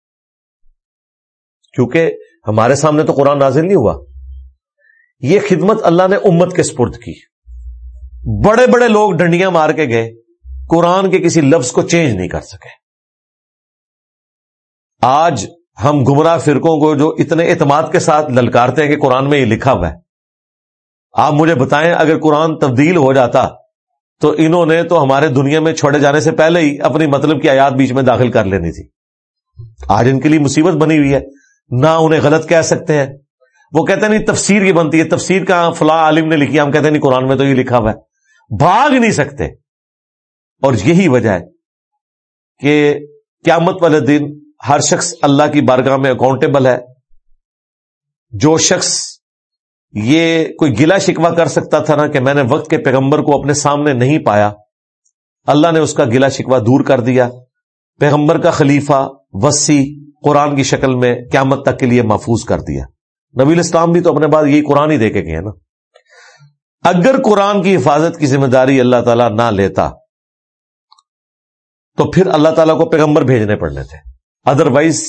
کیونکہ ہمارے سامنے تو قرآن نازل نہیں ہوا۔ یہ خدمت اللہ نے امت کے سپرد کی۔ بڑے بڑے لوگ ڈنڈیاں مار کے گئے۔ قرآن کے کسی لفظ کو چینج نہیں کر سکے۔ آج ہم گمراہ فرقوں کو جو اتنے اعتماد کے ساتھ للکارتے ہیں کہ قرآن میں یہ لکھا ہوا ہے۔ آپ مجھے بتائیں، اگر قرآن تبدیل ہو جاتا تو انہوں نے تو ہمارے دنیا میں چھوڑے جانے سے پہلے ہی اپنی مطلب کی آیات بیچ میں داخل کر لینی تھی۔ آج ان کے لیے مصیبت بنی ہوئی ہے۔ نہ انہیں غلط کہہ سکتے ہیں۔ وہ کہتے ہیں نہیں، تفسیر یہ بنتی ہے، تفسیر کا فلاں عالم نے لکھی ہم کہتے ہیں نہیں، قرآن میں تو یہ لکھا ہوا ہے۔ بھاگ نہیں سکتے۔ اور یہی وجہ ہے کہ قیامت والے دن ہر شخص اللہ کی بارگاہ میں اکاؤنٹیبل ہے۔ جو شخص یہ کوئی گلا شکوا کر سکتا تھا نا کہ میں نے وقت کے پیغمبر کو اپنے سامنے نہیں پایا، اللہ نے اس کا گلا شکوا دور کر دیا۔ پیغمبر کا خلیفہ، وسیع قرآن کی شکل میں قیامت تک کے لیے محفوظ کر دیا۔ نبی الاسلام بھی تو اپنے بعد یہی قرآن ہی دے کے گئے نا۔ اگر قرآن کی حفاظت کی ذمہ داری اللہ تعالیٰ نہ لیتا، تو پھر اللہ تعالیٰ کو پیغمبر بھیجنے پڑنے تھے۔ ادروائز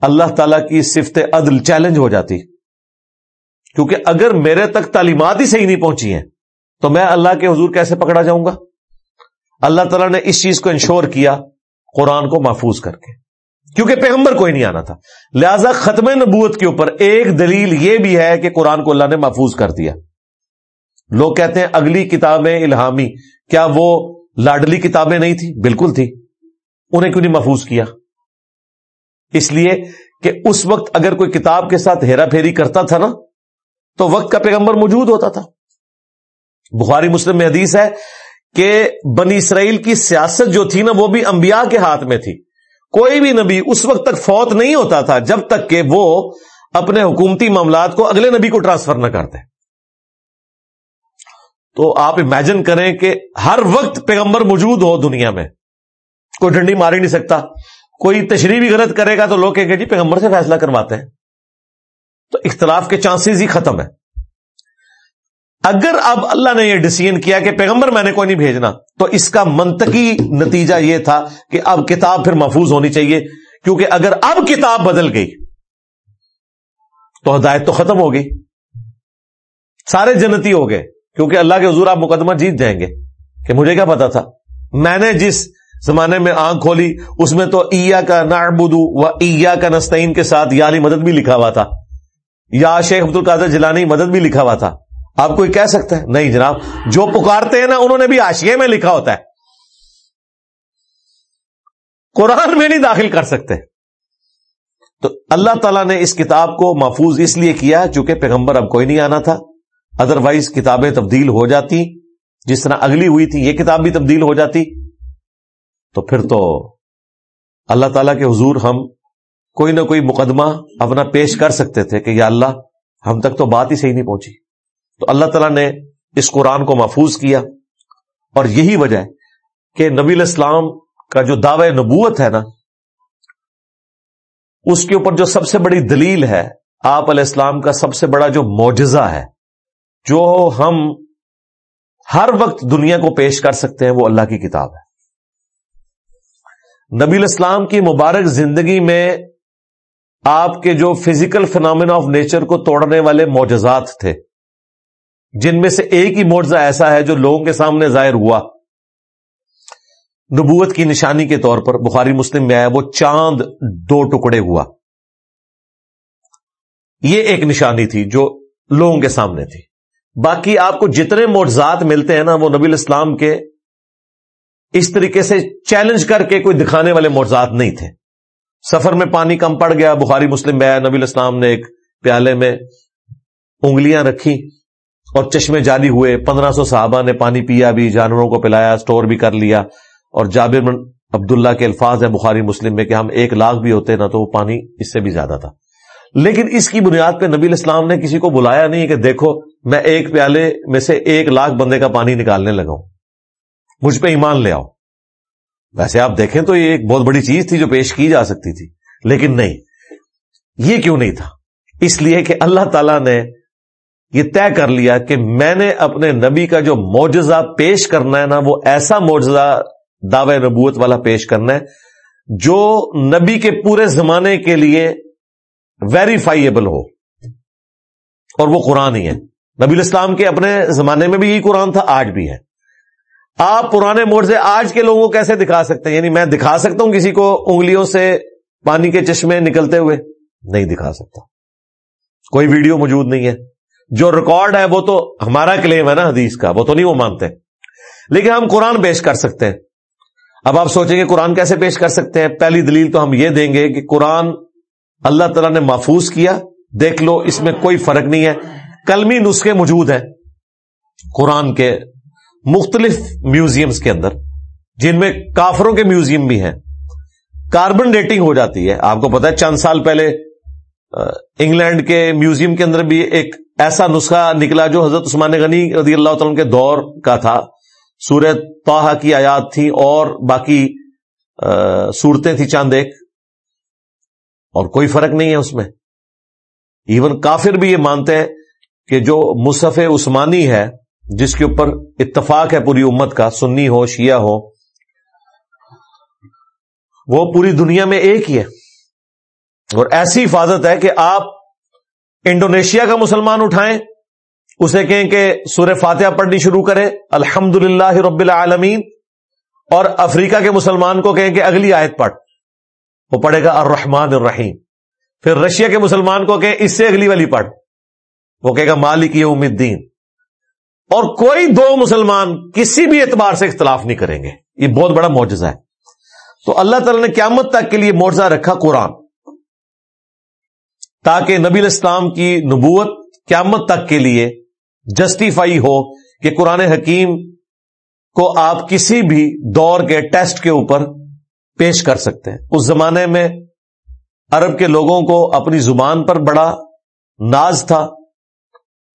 اللہ تعالیٰ کی صفت عدل چیلنج ہو جاتی۔ کیونکہ اگر میرے تک تعلیمات ہی صحیح نہیں پہنچی ہیں، تو میں اللہ کے حضور کیسے پکڑا جاؤں گا؟ اللہ تعالیٰ نے اس چیز کو انشور کیا، قرآن کو محفوظ کر کے۔ کیونکہ پیغمبر کوئی نہیں آنا تھا۔ لہذا ختم نبوت کے اوپر ایک دلیل یہ بھی ہے کہ قرآن کو اللہ نے محفوظ کر دیا۔ لوگ کہتے ہیں اگلی کتابیں الہامی، کیا وہ لاڈلی کتابیں نہیں تھی بالکل تھی انہیں کیوں نہیں محفوظ کیا؟ اس لیے کہ اس وقت اگر کوئی کتاب کے ساتھ ہیرا پھیری کرتا تھا نا، تو وقت کا پیغمبر موجود ہوتا تھا۔ بخاری مسلم میں حدیث ہے کہ بنی اسرائیل کی سیاست جو تھی نا، وہ بھی انبیاء کے ہاتھ میں تھی۔ کوئی بھی نبی اس وقت تک فوت نہیں ہوتا تھا جب تک کہ وہ اپنے حکومتی معاملات کو اگلے نبی کو ٹرانسفر نہ کرتے۔ تو آپ امیجن کریں کہ ہر وقت پیغمبر موجود ہو دنیا میں۔ کوئی ڈنڈی مار ہی نہیں سکتا۔ کوئی تشریح بھی غلط کرے گا تو لوگ کہیں گے جی پیغمبر سے فیصلہ کرواتے ہیں۔ تو اختلاف کے چانسز ہی ختم ہے اگر اب اللہ نے یہ ڈسیزن کیا کہ پیغمبر میں نے کوئی نہیں بھیجنا، تو اس کا منطقی نتیجہ یہ تھا کہ اب کتاب پھر محفوظ ہونی چاہیے، کیونکہ اگر اب کتاب بدل گئی، تو ہدایت تو ختم ہو گئی سارے جنتی ہو گئے، کیونکہ اللہ کے حضور آپ مقدمہ جیت جائیں گے۔ کہ مجھے کیا پتا تھا؟ میں نے جس زمانے میں آنکھ کھولی، اس میں تو ایا کا نعبدو و ایا کا نستعین کے ساتھ یا علی مدد بھی لکھا ہوا تھا۔ یا شیخ عبد القادر جلانی مدد بھی لکھا ہوا تھا۔ آپ کوئی کہہ سکتا ہے؟ نہیں جناب، جو پکارتے ہیں نا، انہوں نے بھی آشیے میں لکھا ہوتا ہے۔ قرآن میں نہیں داخل کر سکتے۔ تو اللہ تعالیٰ نے اس کتاب کو محفوظ اس لیے کیا چونکہ پیغمبر اب کوئی نہیں آنا تھا۔ ادروائز کتابیں تبدیل ہو جاتی۔ جس طرح اگلی ہوئی تھی، یہ کتاب بھی تبدیل ہو جاتی۔ تو پھر تو اللہ تعالیٰ کے حضور ہم کوئی نہ کوئی مقدمہ اپنا پیش کر سکتے تھے کہ یا اللہ، ہم تک تو بات ہی صحیح نہیں پہنچی۔ تو اللہ تعالیٰ نے اس قرآن کو محفوظ کیا اور یہی وجہ ہے کہ نبی الاسلام کا جو دعوی نبوت ہے نا، اس کے اوپر جو سب سے بڑی دلیل ہے، آپ علیہ السلام کا سب سے بڑا جو معجزہ ہے، جو ہم ہر وقت دنیا کو پیش کر سکتے ہیں، وہ اللہ کی کتاب ہے۔ نبی الاسلام کی مبارک زندگی میں آپ کے جو فزیکل فنامنا آف نیچر کو توڑنے والے معجزات تھے۔ جن میں سے ایک ہی معجزہ ایسا ہے جو لوگوں کے سامنے ظاہر ہوا۔ نبوت کی نشانی کے طور پر بخاری مسلم میں آیا، وہ چاند دو ٹکڑے ہوا۔ یہ ایک نشانی تھی جو لوگوں کے سامنے تھی۔ باقی آپ کو جتنے معجزات ملتے ہیں نا، وہ نبی الاسلام کے اس طریقے سے چیلنج کر کے کوئی دکھانے والے معجزات نہیں تھے۔ سفر میں پانی کم پڑ گیا، بخاری مسلم میں آیا، نبی الاسلام نے ایک پیالے میں انگلیاں رکھی اور چشمے جاری ہوئے پندرہ سو صحابہ نے پانی پیا بھی، جانوروں کو پلایا اسٹور بھی کر لیا۔ اور جابر عبداللہ کے الفاظ ہیں بخاری مسلم میں کہ ہم ایک لاکھ بھی ہوتے نا تو وہ پانی اس سے بھی زیادہ تھا۔ لیکن اس کی بنیاد پہ نبی الاسلام نے کسی کو بلایا نہیں کہ دیکھو میں ایک پیالے میں سے ایک لاکھ بندے کا پانی نکالنے لگا ہوں۔ مجھ پہ ایمان لے آؤ۔ ویسے آپ دیکھیں تو یہ ایک بہت بڑی چیز تھی جو پیش کی جا سکتی تھی، لیکن نہیں۔ یہ کیوں نہیں تھا؟ اس لیے کہ اللہ تعالی نے یہ طے کر لیا کہ میں نے اپنے نبی کا جو معجزہ پیش کرنا ہے نا، وہ ایسا معجزہ دعوی نبوت والا پیش کرنا ہے جو نبی کے پورے زمانے کے لیے ویریفائیبل ہو۔ اور وہ قرآن ہی ہے۔ نبی الاسلام کے اپنے زمانے میں بھی یہی قرآن تھا، آج بھی ہے۔ آپ پرانے موڑ سے آج کے لوگوں کو کیسے دکھا سکتے ہیں؟ یعنی میں دکھا سکتا ہوں کسی کو انگلیوں سے پانی کے چشمے نکلتے ہوئے؟ نہیں دکھا سکتا۔ کوئی ویڈیو موجود نہیں ہے۔ جو ریکارڈ ہے وہ تو ہمارا کلیم ہے نا حدیث کا، وہ تو نہیں وہ مانتے۔ لیکن ہم قرآن پیش کر سکتے ہیں۔ اب آپ سوچیں گے قرآن کیسے پیش کر سکتے ہیں؟ پہلی دلیل تو ہم یہ دیں گے کہ قرآن اللہ تعالیٰ نے محفوظ کیا۔ دیکھ لو، اس میں کوئی فرق نہیں ہے۔ کلمی نسخے موجود ہیں قرآن کے مختلف میوزیمز کے اندر، جن میں کافروں کے میوزیم بھی ہیں۔ کاربن ڈیٹنگ ہو جاتی ہے۔ آپ کو پتا ہے، چند سال پہلے انگلینڈ کے میوزیم کے اندر بھی ایک ایسا نسخہ نکلا جو حضرت عثمان غنی رضی اللہ تعالیٰ کے دور کا تھا۔ سورت توحا کی آیات تھی اور باقی صورتیں تھیں چاند ایک۔ اور کوئی فرق نہیں ہے اس میں۔ ایون کافر بھی یہ مانتے ہیں کہ جو مصحف عثمانی ہے، جس کے اوپر اتفاق ہے پوری امت کا، سنی ہو، شیعہ ہو، وہ پوری دنیا میں ایک ہی ہے۔ اور ایسی حفاظت ہے کہ آپ انڈونیشیا کا مسلمان اٹھائیں، اسے کہیں کہ سورہ فاتحہ پڑھنی شروع کرے الحمد للہ رب العالمین، اور افریقہ کے مسلمان کو کہیں کہ اگلی آیت پڑھ، وہ پڑھے گا الرحمن الرحیم۔ پھر رشیا کے مسلمان کو کہ اس سے اگلی والی پڑھ، وہ کہے گا مالک یوم الدین۔ اور کوئی دو مسلمان کسی بھی اعتبار سے اختلاف نہیں کریں گے، یہ بہت بڑا معجزہ ہے۔ تو اللہ تعالی نے قیامت تک کے لیے معجزہ رکھا قرآن۔ تاکہ نبی الاسلام کی نبوت قیامت تک کے لیے جسٹیفائی ہو کہ قرآن حکیم کو آپ کسی بھی دور کے ٹیسٹ کے اوپر پیش کر سکتے ہیں۔ اس زمانے میں عرب کے لوگوں کو اپنی زبان پر بڑا ناز تھا۔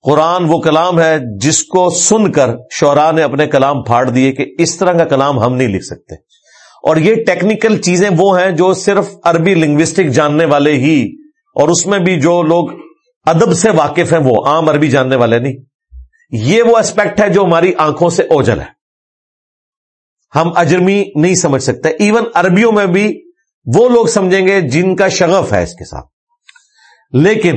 قرآن وہ کلام ہے جس کو سن کر شعرا نے اپنے کلام پھاڑ دیے کہ اس طرح کا کلام ہم نہیں لکھ سکتے۔ اور یہ ٹیکنیکل چیزیں وہ ہیں جو صرف عربی لنگوسٹک جاننے والے ہی اور اس میں بھی جو لوگ ادب سے واقف ہیں، وہ عام عربی جاننے والے نہیں۔ یہ وہ اسپیکٹ ہے جو ہماری آنکھوں سے اوجل ہے۔ ہم اجرمی نہیں سمجھ سکتے۔ ایون عربیوں میں بھی وہ لوگ سمجھیں گے جن کا شغف ہے اس کے ساتھ۔ لیکن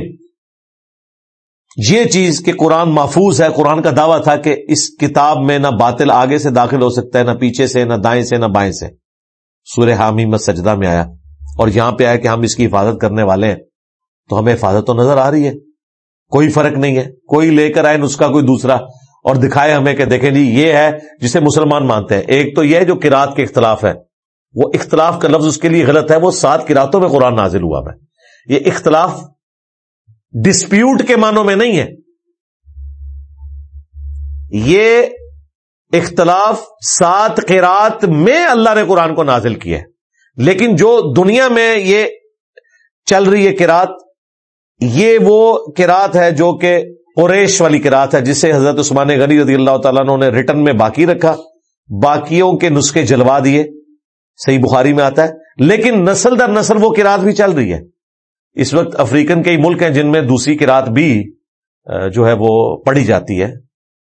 یہ چیز کہ قرآن محفوظ ہے، قرآن کا دعویٰ تھا کہ اس کتاب میں نہ باطل آگے سے داخل ہو سکتا ہے، نہ پیچھے سے، نہ دائیں سے، نہ بائیں سے۔ سورہ حامی میں سجدہ میں آیا۔ اور یہاں پہ آیا کہ ہم اس کی حفاظت کرنے والے ہیں۔ تو ہمیں حفاظت تو نظر آ رہی ہے۔ کوئی فرق نہیں ہے۔ کوئی لے کر آئے اس کا کوئی دوسرا۔ اور دکھائے ہمیں کہ دیکھیں جی یہ ہے جسے مسلمان مانتے ہیں۔ ایک تو یہ جو کراط کے اختلاف ہے وہ اختلاف کا لفظ اس کے لیے غلط ہے۔ وہ سات کراتوں میں قرآن نازل ہوا ہے۔ یہ اختلاف ڈسپیوٹ کے معنوں میں نہیں ہے۔ یہ اختلاف سات قرات میں اللہ نے قرآن کو نازل کیا ہے۔ لیکن جو دنیا میں یہ چل رہی ہے کراط یہ وہ کراط ہے جو کہ قریش والی کراط ہے، جسے حضرت عثمان غنی رضی اللہ تعالیٰ نے ریٹرن میں باقی رکھا۔ باقیوں کے نسخے جلوا دیے۔ صحیح بخاری میں آتا ہے۔ لیکن نسل در نسل وہ کراط بھی چل رہی ہے۔ اس وقت افریقن کئی ملک ہیں جن میں دوسری کراط بھی جو ہے وہ پڑھی جاتی ہے۔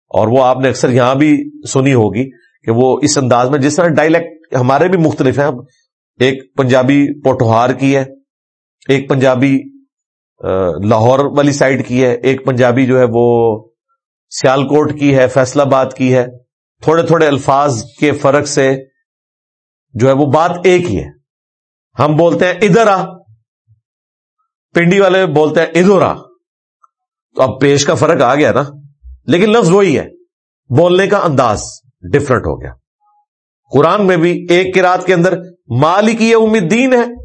اور وہ آپ نے اکثر یہاں بھی سنی ہوگی کہ وہ اس انداز میں جس طرح ڈائلیکٹ ہمارے بھی مختلف ہیں۔ ایک پنجابی پوٹوہار کی ہے، ایک پنجابی لاہور والی سائڈ کی ہے، ایک پنجابی جو ہے وہ سیال کوٹ کی ہے فیصلہ آباد کی ہے۔ تھوڑے تھوڑے الفاظ کے فرق سے جو ہے وہ بات ایک ہی ہے۔ ہم بولتے ہیں ادھر آ، پنڈی والے بولتے ہیں ادھر آ۔ تو اب پیش کا فرق آ گیا نا۔ لیکن لفظ وہی ہے۔ بولنے کا انداز ڈفرنٹ ہو گیا۔ قرآن میں بھی ایک رات کے اندر مالک یہ امید دین ہے۔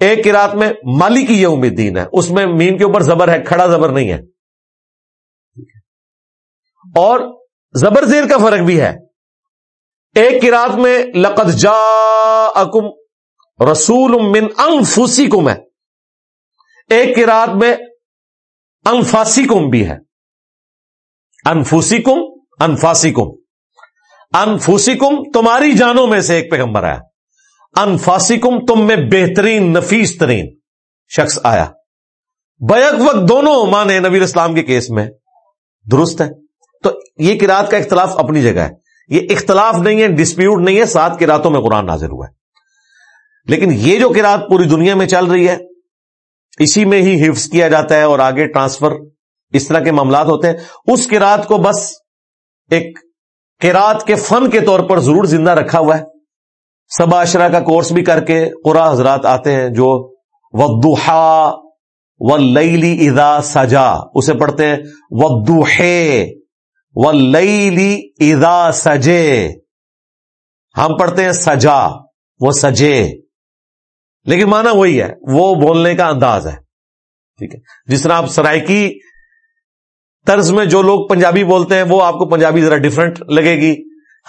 ایک رات میں مالی کی یہ ہے۔ اس میں مین کے اوپر زبر ہے، کھڑا زبر نہیں ہے۔ اور زبر زیر کا فرق بھی ہے۔ ایک رات میں لقد جا اکم رسول من انفوسی کم ہے۔ ایک رات میں انفاسی کم بھی ہے۔ انفوسی کم انفاسی کم انفوسی کم تمہاری جانوں میں سے ایک پیغمبر آیا۔ انفاسکم، تم میں بہترین، نفیس ترین شخص آیا۔ بیک وقت دونوں مانے نبی اسلام کے کیس میں۔ درست ہے۔ تو یہ کراط کا اختلاف اپنی جگہ ہے۔ یہ اختلاف نہیں ہے ڈسپیوٹ نہیں ہے، سات کراتوں میں قرآن نازل ہوا ہے۔ لیکن یہ جو کراط پوری دنیا میں چل رہی ہے، اسی میں ہی حفظ کیا جاتا ہے اور آگے ٹرانسفر اس طرح کے معاملات ہوتے ہیں۔ اس کراط کو بس ایک کراط کے فن کے طور پر ضرور زندہ رکھا ہوا ہے۔ سب اشرا کا کورس بھی کر کے قرا حضرات آتے ہیں جو ودوہا و لئی ادا سجا اسے پڑھتے ہیں ودوہے و لئی ادا سجے ہم پڑھتے ہیں سجا وہ سجے لیکن مانا وہی ہے، وہ بولنے کا انداز ہے۔ ٹھیک ہے۔ جس طرح آپ سرائکی طرز میں جو لوگ پنجابی بولتے ہیں، وہ آپ کو پنجابی ذرا ڈفرنٹ لگے گی۔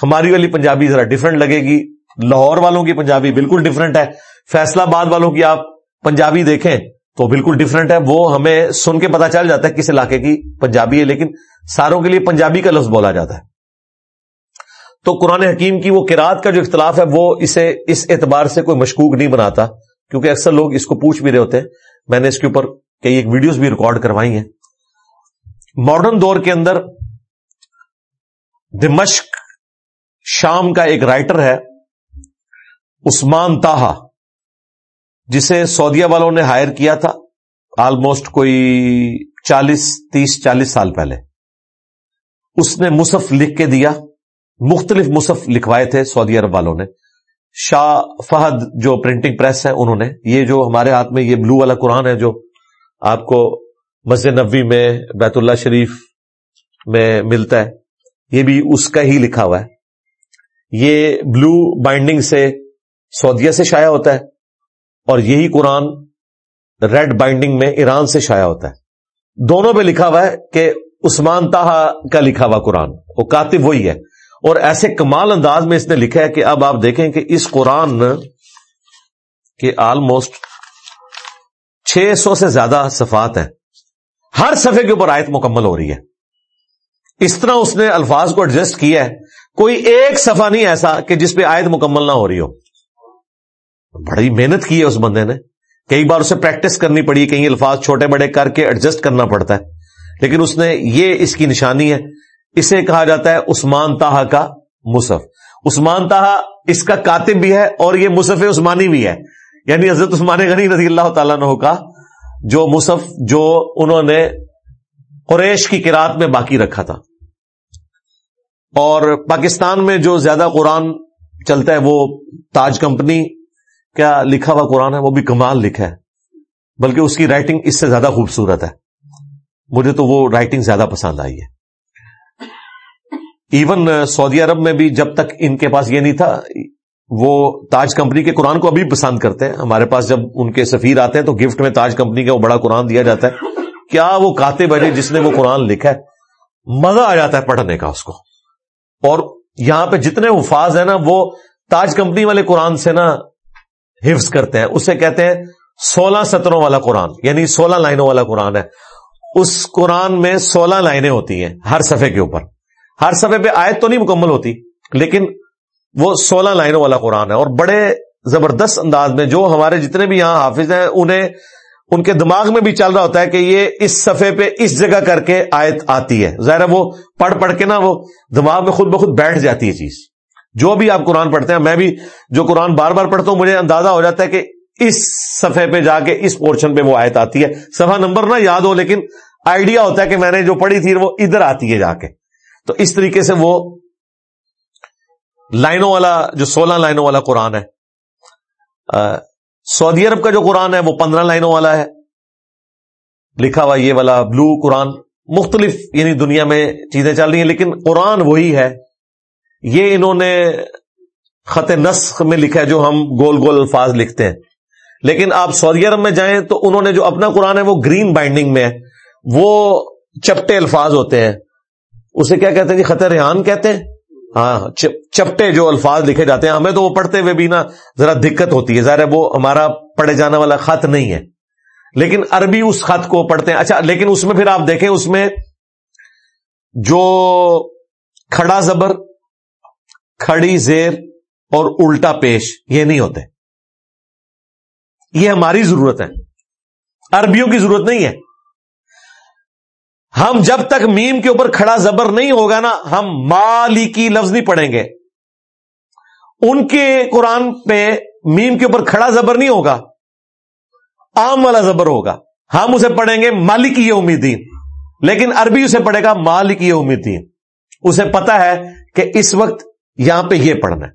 ہماری والی پنجابی ذرا ڈفرنٹ لگے گی۔ لاہور والوں کی پنجابی بالکل ڈفرنٹ ہے۔ فیصلہ آباد والوں کی آپ پنجابی دیکھیں تو بالکل ڈفرنٹ ہے۔ وہ ہمیں سن کے پتا چل جاتا ہے کس علاقے کی پنجابی ہے، لیکن ساروں کے لیے پنجابی کا لفظ بولا جاتا ہے۔ تو قرآن حکیم کی وہ کراط کا جو اختلاف ہے، وہ اسے اس اعتبار سے کوئی مشکوک نہیں بناتا، کیونکہ اکثر لوگ اس کو پوچھ بھی رہے ہوتے ہیں۔ میں نے اس کے اوپر کئی ایک ویڈیوز بھی ریکارڈ کروائی ہیں۔ ماڈرن دور کے اندر دمشق شام کا ایک رائٹر ہے۔ عثمان تاہا جسے سعودیہ والوں نے ہائر کیا تھا آلموسٹ کوئی چالیس، تیس، چالیس سال پہلے۔ اس نے مصف لکھ کے دیا، مختلف مصف لکھوائے تھے سعودی عرب والوں نے۔ شاہ فہد جو پرنٹنگ پریس ہے، انہوں نے، یہ جو ہمارے ہاتھ میں یہ بلو والا قرآن ہے جو آپ کو مسجد نبوی میں بیت اللہ شریف میں ملتا ہے، یہ بھی اس کا ہی لکھا ہوا ہے۔ یہ بلو بائنڈنگ سے سعودیہ سے شائع ہوتا ہے اور یہی قرآن ریڈ بائنڈنگ میں ایران سے شائع ہوتا ہے۔ دونوں پہ لکھا ہوا ہے کہ عثمان تاہا کا لکھا ہوا قرآن، وہ کاتب وہی ہے۔ اور ایسے کمال انداز میں اس نے لکھا ہے کہ اب آپ دیکھیں کہ اس قرآن کے آلموسٹ چھ سو سے زیادہ صفات ہیں۔ ہر صفحے کے اوپر آیت مکمل ہو رہی ہے۔ اس طرح اس نے الفاظ کو ایڈجسٹ کیا ہے۔ کوئی ایک صفحہ نہیں ایسا کہ جس پہ آیت مکمل نہ ہو رہی ہو۔ بڑی محنت کی ہے اس بندے نے۔ کئی بار اسے پریکٹس کرنی پڑی، کئی الفاظ چھوٹے بڑے کر کے ایڈجسٹ کرنا پڑتا ہے۔ لیکن اس نے یہ اس کی نشانی ہے۔ اسے کہا جاتا ہے عثمان تاہا کا مصف عثمان تاہا اس کا کاتب بھی ہے اور یہ مصف عثمانی بھی ہے۔ یعنی حضرت عثمان غنی رضی اللہ تعالیٰ نے کا جو مصف جو انہوں نے قریش کی کراط میں باقی رکھا تھا۔ اور پاکستان میں جو زیادہ قرآن چلتا ہے وہ تاج کمپنی کیا لکھا ہوا قرآن ہے؟ وہ بھی کمال لکھا ہے۔ بلکہ اس کی رائٹنگ اس سے زیادہ خوبصورت ہے۔ مجھے تو وہ رائٹنگ زیادہ پسند آئی ہے۔ ایون سعودی عرب میں بھی جب تک ان کے پاس یہ نہیں تھا، وہ تاج کمپنی کے قرآن کو ابھی پسند کرتے ہیں۔ ہمارے پاس جب ان کے سفیر آتے ہیں تو گفٹ میں تاج کمپنی کا وہ بڑا قرآن دیا جاتا ہے۔ کیا وہ کاتے بجے جس نے وہ قرآن لکھا ہے، مزہ آ جاتا ہے پڑھنے کا اس کو۔ اور یہاں پہ جتنے وفاظ ہیں نا، وہ تاج کمپنی والے قرآن سے نا حفظ کرتے ہیں۔ اسے کہتے ہیں سولہ سطروں والا قرآن یعنی سولہ لائنوں والا قرآن ہے۔ اس قرآن میں سولہ لائنیں ہوتی ہیں ہر صفحے کے اوپر۔ ہر صفحے پہ آیت تو نہیں مکمل ہوتی، لیکن وہ سولہ لائنوں والا قرآن ہے۔ اور بڑے زبردست انداز میں جو ہمارے جتنے بھی یہاں حافظ ہیں، انہیں، ان کے دماغ میں بھی چل رہا ہوتا ہے کہ یہ اس صفحے پہ اس جگہ کر کے آیت آتی ہے۔ ظاہر وہ پڑھ پڑھ کے نا وہ دماغ میں خود بخود بیٹھ جاتی ہے چیز۔ جو بھی آپ قرآن پڑھتے ہیں، میں بھی جو قرآن بار بار پڑھتا ہوں، مجھے اندازہ ہو جاتا ہے کہ اس صفحے پہ جا کے اس پورشن پہ وہ آیت آتی ہے۔ صفحہ نمبر نہ یاد ہو، لیکن آئیڈیا ہوتا ہے کہ میں نے جو پڑھی تھی، وہ ادھر آتی ہے جا کے۔ تو اس طریقے سے وہ لائنوں والا، جو سولہ لائنوں والا قرآن ہے سعودی عرب کا جو قرآن ہے، وہ پندرہ لائنوں والا ہے۔ لکھا ہوا یہ والا بلو قرآن، مختلف یعنی دنیا میں چیزیں چل رہی ہیں، لیکن قرآن وہی ہے یہ انہوں نے خط نسخ میں لکھا ہے جو ہم گول گول الفاظ لکھتے ہیں۔ لیکن آپ سعودی عرب میں جائیں تو انہوں نے جو اپنا قرآن ہے وہ گرین بائنڈنگ میں ہے۔ وہ چپٹے الفاظ ہوتے ہیں۔ اسے کیا کہتے ہیں جی؟ خط ریحان کہتے ہیں؟ ہاں چپٹے جو الفاظ لکھے جاتے ہیں۔ ہمیں تو وہ پڑھتے ہوئے بھی نا ذرا دقت ہوتی ہے۔ ظاہر وہ ہمارا پڑھے جانے والا خط نہیں ہے۔ لیکن عربی اس خط کو پڑھتے ہیں۔ اچھا لیکن اس میں پھر آپ دیکھیں، اس میں جو کھڑا زبر کھڑی زیر اور الٹا پیش، یہ نہیں ہوتے۔ یہ ہماری ضرورت ہے۔ عربیوں کی ضرورت نہیں ہے۔ ہم جب تک میم کے اوپر کھڑا زبر نہیں ہوگا نا، ہم مالی کی لفظ نہیں پڑھیں گے۔ ان کے قرآن پہ میم کے اوپر کھڑا زبر نہیں ہوگا۔ عام والا زبر ہوگا۔ ہم اسے پڑھیں گے مالک یہ امیدین لیکن عربی اسے پڑھے گا مالک یہ امیدین اسے پتا ہے کہ اس وقت یہاں پہ یہ پڑھنا ہے۔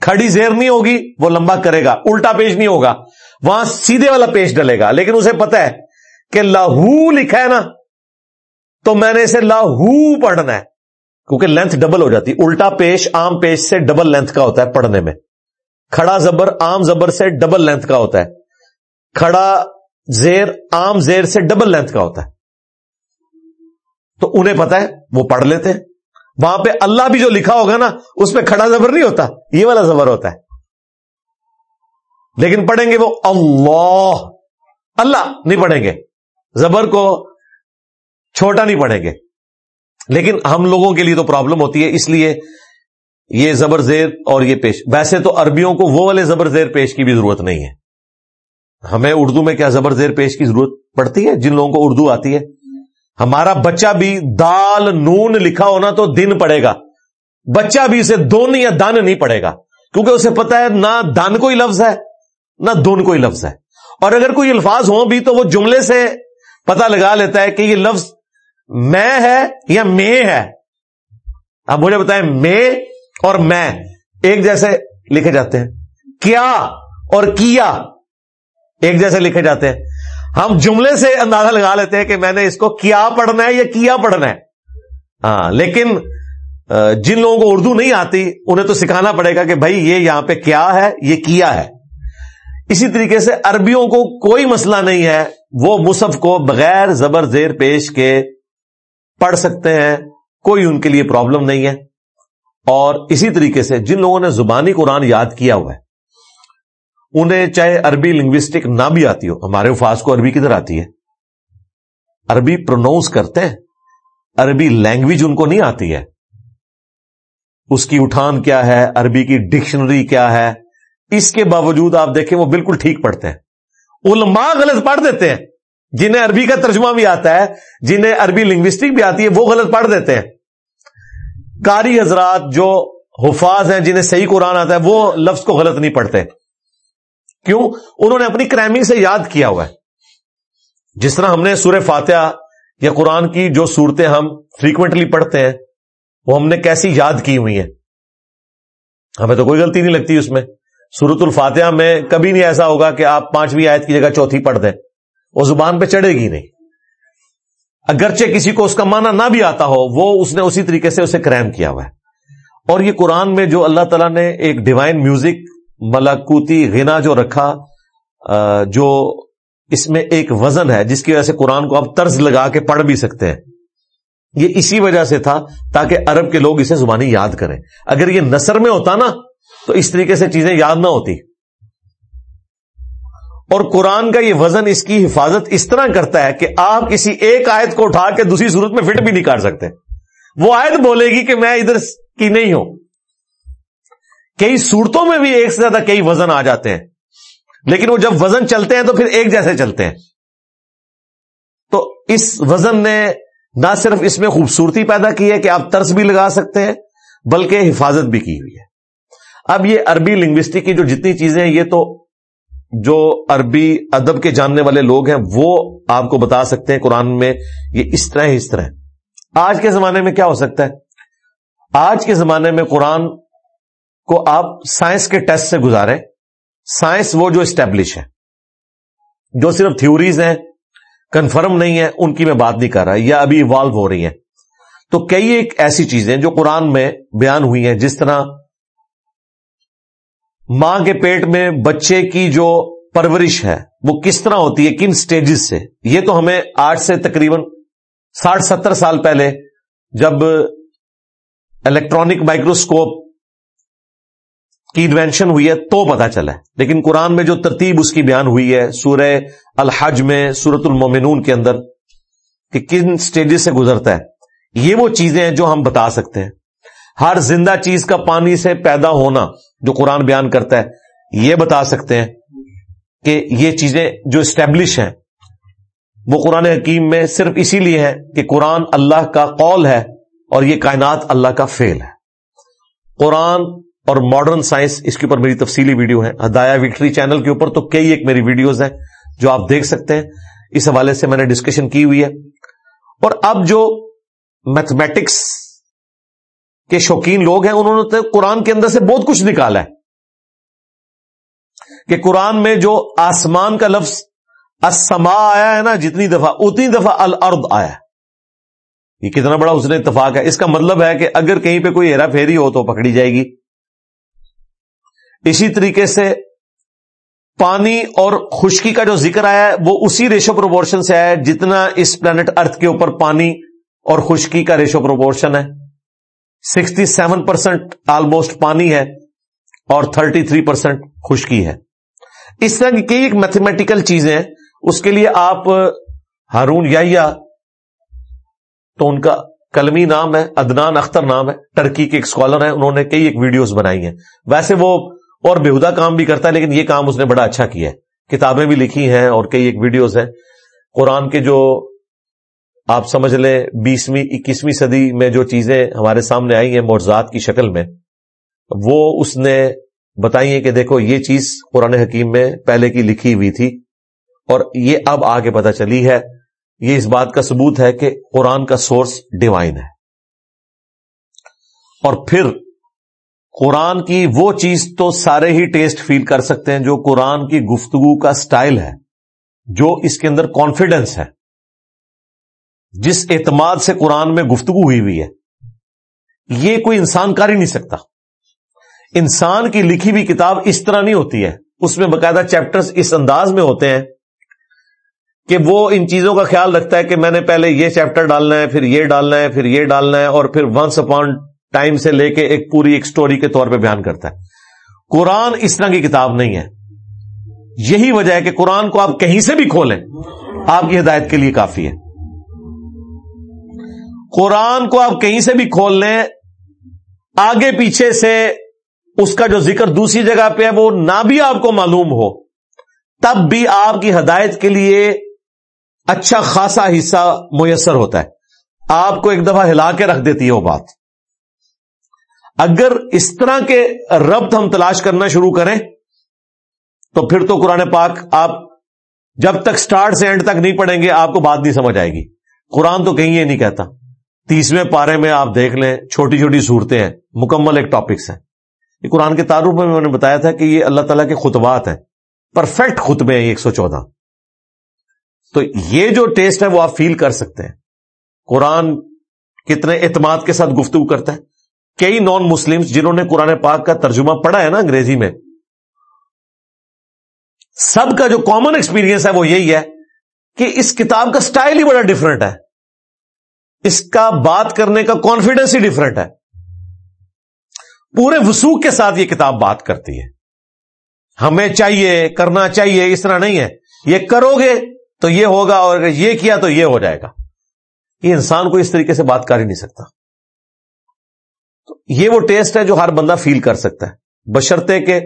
کھڑی زیر نہیں ہوگی، وہ لمبا کرے گا، الٹا پیش نہیں ہوگا، وہاں سیدھے والا پیش ڈلے گا۔ لیکن اسے پتا ہے کہ لاہو لکھا ہے نا، تو میں نے اسے لاہو پڑھنا ہے۔ کیونکہ لینتھ ڈبل ہو جاتی، الٹا پیش، عام پیش سے ڈبل لینتھ کا ہوتا ہے پڑھنے میں۔ کھڑا زبر، عام زبر سے ڈبل لینتھ کا ہوتا ہے۔ کھڑا زیر، عام زیر سے ڈبل لینتھ کا ہوتا ہے۔ تو انہیں پتا ہے، وہ پڑھ لیتے ہیں۔ وہاں پہ اللہ بھی جو لکھا ہوگا نا، اس پہ کھڑا زبر نہیں ہوتا، یہ والا زبر ہوتا ہے۔ لیکن پڑھیں گے وہ اللہ اللہ نہیں پڑھیں گے۔ زبر کو چھوٹا نہیں پڑھیں گے۔ لیکن ہم لوگوں کے لیے تو پرابلم ہوتی ہے، اس لیے یہ زبر زیر اور یہ پیش۔ ویسے تو عربیوں کو وہ والے زبر زیر پیش کی بھی ضرورت نہیں ہے۔ ہمیں اردو میں کیا زبر زیر پیش کی ضرورت پڑتی ہے؟ جن لوگوں کو اردو آتی ہے۔ ہمارا بچہ بھی دال نون لکھا ہونا تو دن پڑے گا۔ بچہ بھی اسے دون یا دن نہیں پڑے گا۔ کیونکہ اسے پتا ہے نہ دن کوئی لفظ ہے، نہ دون کوئی لفظ ہے۔ اور اگر کوئی الفاظ ہوں بھی تو وہ جملے سے پتا لگا لیتا ہے کہ یہ لفظ میں ہے یا میں ہے۔ اب مجھے بتائیں، میں اور میں ایک جیسے لکھے جاتے ہیں۔ کیا اور کیا ایک جیسے لکھے جاتے ہیں۔ ہم جملے سے اندازہ لگا لیتے ہیں کہ میں نے اس کو کیا پڑھنا ہے یا کیا پڑھنا ہے۔ ہاں لیکن جن لوگوں کو اردو نہیں آتی، انہیں تو سکھانا پڑے گا کہ بھائی، یہ یہاں پہ کیا ہے، یہ کیا ہے۔ اسی طریقے سے عربیوں کو کوئی مسئلہ نہیں ہے، وہ مصحف کو بغیر زبر زیر پیش کے پڑھ سکتے ہیں، کوئی ان کے لیے پرابلم نہیں ہے۔ اور اسی طریقے سے جن لوگوں نے زبانی قرآن یاد کیا ہوا ہے انہیں چاہے عربی لنگوسٹک نہ بھی آتی ہو، ہمارے افاظ کو عربی کدھر آتی ہے؟ عربی پروناؤنس کرتے ہیں، عربی لینگویج ان کو نہیں آتی ہے۔ اس کی اٹھان کیا ہے، عربی کی ڈکشنری کیا ہے، اس کے باوجود آپ دیکھیں وہ بالکل ٹھیک پڑھتے ہیں۔ علماء غلط پڑھ دیتے ہیں، جنہیں عربی کا ترجمہ بھی آتا ہے، جنہیں عربی لنگوسٹک بھی آتی ہے، وہ غلط پڑھ دیتے ہیں۔ کاری حضرات جو حفاظ ہیں، جنہیں صحیح قرآن آتا ہے، وہ لفظ کو غلط نہیں پڑھتے۔ کیوں؟ انہوں نے اپنی کرائمنگ سے یاد کیا ہوا ہے۔ جس طرح ہم نے سورہ فاتحہ یا قرآن کی جو صورتیں ہم فریکوینٹلی پڑھتے ہیں، وہ ہم نے کیسی یاد کی ہوئی ہیں۔ ہمیں تو کوئی غلطی نہیں لگتی اس میں۔ سورت الفاتحہ میں کبھی نہیں ایسا ہوگا کہ آپ پانچویں آیت کی جگہ چوتھی پڑھ دیں۔ وہ زبان پہ چڑھے گی نہیں۔ اگرچہ کسی کو اس کا معنی نہ بھی آتا ہو، وہ اس نے اسی طریقے سے اسے کریم کیا ہوا ہے۔ اور یہ قرآن میں جو اللہ تعالیٰ نے ایک ڈیوائن میوزک ملاکوتی غنا جو رکھا جو اس میں ایک وزن ہے، جس کی وجہ سے قرآن کو آپ طرز لگا کے پڑھ بھی سکتے ہیں۔ یہ اسی وجہ سے تھا تاکہ عرب کے لوگ اسے زبانی یاد کریں۔ اگر یہ نثر میں ہوتا نا، تو اس طریقے سے چیزیں یاد نہ ہوتی۔ اور قرآن کا یہ وزن اس کی حفاظت اس طرح کرتا ہے کہ آپ کسی ایک آیت کو اٹھا کے دوسری صورت میں فٹ بھی نہیں کر سکتے۔ وہ آیت بولے گی کہ میں ادھر کی نہیں ہوں۔ کئی صورتوں میں بھی ایک سے زیادہ کئی وزن آ جاتے ہیں۔ لیکن وہ جب وزن چلتے ہیں تو پھر ایک جیسے چلتے ہیں۔ تو اس وزن نے نہ صرف اس میں خوبصورتی پیدا کی ہے کہ آپ طرز بھی لگا سکتے ہیں، بلکہ حفاظت بھی کی ہوئی ہے۔ اب یہ عربی لنگوسٹک کی جو جتنی چیزیں ہیں، یہ تو جو عربی ادب کے جاننے والے لوگ ہیں، وہ آپ کو بتا سکتے ہیں قرآن میں یہ اس طرح اس طرح آج کے زمانے میں کیا ہو سکتا ہے؟ آج کے زمانے میں قرآن کو آپ سائنس کے ٹیسٹ سے گزارے سائنس وہ جو اسٹیبلش ہے، جو صرف تھیوریز ہیں، کنفرم نہیں ہے ان کی میں بات نہیں کر رہا، یا ابھی ایوالو ہو رہی ہیں۔ تو کئی ایک ایسی چیزیں جو قرآن میں بیان ہوئی ہیں، جس طرح ماں کے پیٹ میں بچے کی جو پرورش ہے، وہ کس طرح ہوتی ہے، کن سٹیجز سے؟ یہ تو ہمیں آج سے تقریباً ساٹھ ستر سال پہلے جب الیکٹرانک مائکروسکوپ کی انوینشن ہوئی ہے تو پتا چلا ہے۔ لیکن قرآن میں جو ترتیب اس کی بیان ہوئی ہے، سورہ الحج میں سورت المومنون کے اندر، کہ کن سٹیجز سے گزرتا ہے، یہ وہ چیزیں ہیں جو ہم بتا سکتے ہیں۔ ہر زندہ چیز کا پانی سے پیدا ہونا جو قرآن بیان کرتا ہے، یہ بتا سکتے ہیں کہ یہ چیزیں جو اسٹیبلش ہیں، وہ قرآن حکیم میں صرف اسی لیے ہے کہ قرآن اللہ کا قول ہے اور یہ کائنات اللہ کا فیل ہے۔ قرآن اور ماڈرن سائنس اس کے اوپر میری تفصیلی ویڈیو ہے ہدایا وکٹری چینل کے اوپر تو کئی ایک میری ویڈیوز ہیں جو آپ دیکھ سکتے ہیں۔ اس حوالے سے میں نے ڈسکشن کی ہوئی ہے۔ اور اب جو میتھمیٹکس کے شوقین لوگ ہیں، انہوں نے قرآن کے اندر سے بہت کچھ نکالا ہے۔ کہ قرآن میں جو آسمان کا لفظ اسما آیا ہے نا، جتنی دفعہ، اتنی دفعہ الارض آیا یہ کتنا بڑا اس نے اتفاق ہے۔ اس کا مطلب ہے کہ اگر کہیں پہ کوئی ہیرا پھیری ہو تو پکڑی جائے گی۔ اسی طریقے سے پانی اور خشکی کا جو ذکر آیا ہے، وہ اسی ریشو پروپورشن سے آیا ہے، جتنا اس پلانٹ ارتھ کے اوپر پانی اور خشکی کا ریشو پروپورشن ہے۔ سکسٹی سیون پرسینٹ آلموسٹ پانی ہے اور تھرٹی تھری پرسینٹ خشکی ہے۔ اس طرح کی کئی ایک میتھمیٹیکل چیزیں ہیں۔ اس کے لیے آپ، ہارون یا تو ان کا کلمی نام ہے ادنان اختر نام ہے ٹرکی کے ایک اسکالر ہیں، انہوں نے کئی ایک ویڈیوز بنائی ہیں۔ ویسے وہ اور بےحدہ کام بھی کرتا ہے، لیکن یہ کام اس نے بڑا اچھا کیا ہے۔ کتابیں بھی لکھی ہیں اور کئی ایک ویڈیوز ہیں۔ قرآن کے جو آپ سمجھ لیں، بیسویں، اکیسویں صدی میں جو چیزیں ہمارے سامنے آئی ہیں موضات کی شکل میں، وہ اس نے بتائی ہیں کہ دیکھو، یہ چیز قرآن حکیم میں پہلے کی لکھی ہوئی تھی اور یہ اب آگے پتہ چلی ہے۔ یہ اس بات کا ثبوت ہے کہ قرآن کا سورس ڈیوائن ہے۔ اور پھر قرآن کی وہ چیز تو سارے ہی ٹیسٹ فیل کر سکتے ہیں جو قرآن کی گفتگو کا سٹائل ہے، جو اس کے اندر کانفیڈنس ہے۔ جس اعتماد سے قرآن میں گفتگو ہوئی ہوئی ہے۔ یہ کوئی انسان کر ہی نہیں سکتا۔ انسان کی لکھی ہوئی کتاب اس طرح نہیں ہوتی ہے۔ اس میں باقاعدہ چیپٹرز اس انداز میں ہوتے ہیں کہ وہ ان چیزوں کا خیال رکھتا ہے کہ میں نے پہلے یہ چیپٹر ڈالنا ہے، پھر یہ ڈالنا ہے، پھر یہ ڈالنا ہے اور پھر ونس اپون ٹائم سے لے کے ایک پوری ایک سٹوری کے طور پہ بیان کرتا ہے۔ قرآن اس طرح کی کتاب نہیں ہے۔ یہی وجہ ہے کہ قرآن کو آپ کہیں سے بھی کھولیں، آپ کی ہدایت کے لیے کافی ہے۔ قرآن کو آپ کہیں سے بھی کھول لیں، آگے پیچھے سے اس کا جو ذکر دوسری جگہ پہ ہے، وہ نہ بھی آپ کو معلوم ہو، تب بھی آپ کی ہدایت کے لیے اچھا خاصا حصہ میسر ہوتا ہے۔ آپ کو ایک دفعہ ہلا کے رکھ دیتی ہے وہ بات۔ اگر اس طرح کے ربط ہم تلاش کرنا شروع کریں، تو پھر تو قرآن پاک آپ جب تک سٹارٹ سے اینڈ تک نہیں پڑھیں گے، آپ کو بات نہیں سمجھ آئے گی۔ قرآن تو کہیں یہ نہیں کہتا۔ تیسویں پارے میں آپ دیکھ لیں، چھوٹی چھوٹی صورتیں ہیں، مکمل ایک ٹاپکس ہیں۔ یہ قرآن کے تعارف میں میں نے بتایا تھا کہ یہ اللہ تعالیٰ کے خطبات ہیں۔ پرفیکٹ خطبے ہیں، ایک سو چودہ۔ تو یہ جو ٹیسٹ ہے، وہ آپ فیل کر سکتے ہیں۔ قرآن کتنے اعتماد کے ساتھ گفتگو کرتا ہے۔ کئی نان مسلم جنہوں نے قرآن پاک کا ترجمہ پڑھا ہے نا انگریزی میں، سب کا جو کامن ایکسپیرینس ہے وہ یہی ہے کہ اس کتاب کا سٹائل ہی بڑا ڈفرنٹ ہے۔ اس کا بات کرنے کا کانفیڈینس ہی ڈفرنٹ ہے۔ پورے وسوخ کے ساتھ یہ کتاب بات کرتی ہے۔ ہمیں چاہیے، کرنا چاہیے، اس طرح نہیں ہے۔ یہ کرو گے تو یہ ہوگا اور اگر یہ کیا تو یہ ہو جائے گا۔ یہ انسان کو اس طریقے سے بات کر ہی نہیں سکتا۔ یہ وہ ٹیسٹ ہے جو ہر بندہ فیل کر سکتا ہے۔ بشرتے کہ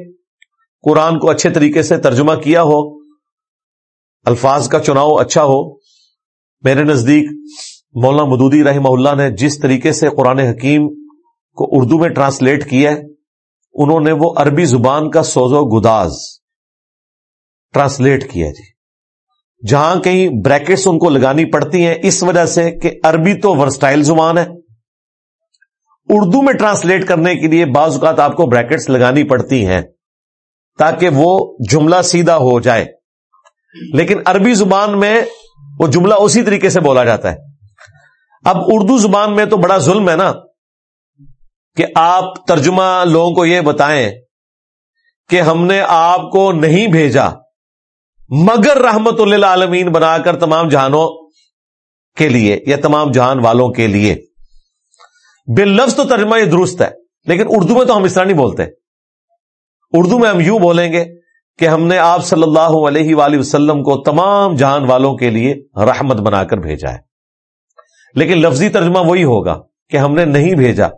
قرآن کو اچھے طریقے سے ترجمہ کیا ہو، الفاظ کا چناؤ اچھا ہو۔ میرے نزدیک مولانا مدودی رحمہ اللہ نے جس طریقے سے قرآن حکیم کو اردو میں ٹرانسلیٹ کیا ہے، انہوں نے وہ عربی زبان کا سوز و گداز ٹرانسلیٹ کیا جی۔ جہاں کہیں بریکٹس ان کو لگانی پڑتی ہیں، اس وجہ سے کہ عربی تو ورسٹائل زبان ہے۔ اردو میں ٹرانسلیٹ کرنے کے لیے بعض اوقات آپ کو بریکٹس لگانی پڑتی ہیں تاکہ وہ جملہ سیدھا ہو جائے۔ لیکن عربی زبان میں وہ جملہ اسی طریقے سے بولا جاتا ہے۔ اب اردو زبان میں تو بڑا ظلم ہے نا کہ آپ ترجمہ لوگوں کو یہ بتائیں کہ ہم نے آپ کو نہیں بھیجا، مگر رحمت اللہ عالمین بنا کر تمام جہانوں کے لیے یا تمام جہان والوں کے لیے۔ بے لفظ تو ترجمہ یہ درست ہے، لیکن اردو میں تو ہم اس طرح نہیں بولتے۔ اردو میں ہم یوں بولیں گے کہ ہم نے آپ صلی اللہ علیہ وآلہ وسلم کو تمام جہان والوں کے لیے رحمت بنا کر بھیجا ہے۔ لیکن لفظی ترجمہ وہی ہوگا کہ ہم نے نہیں بھیجا،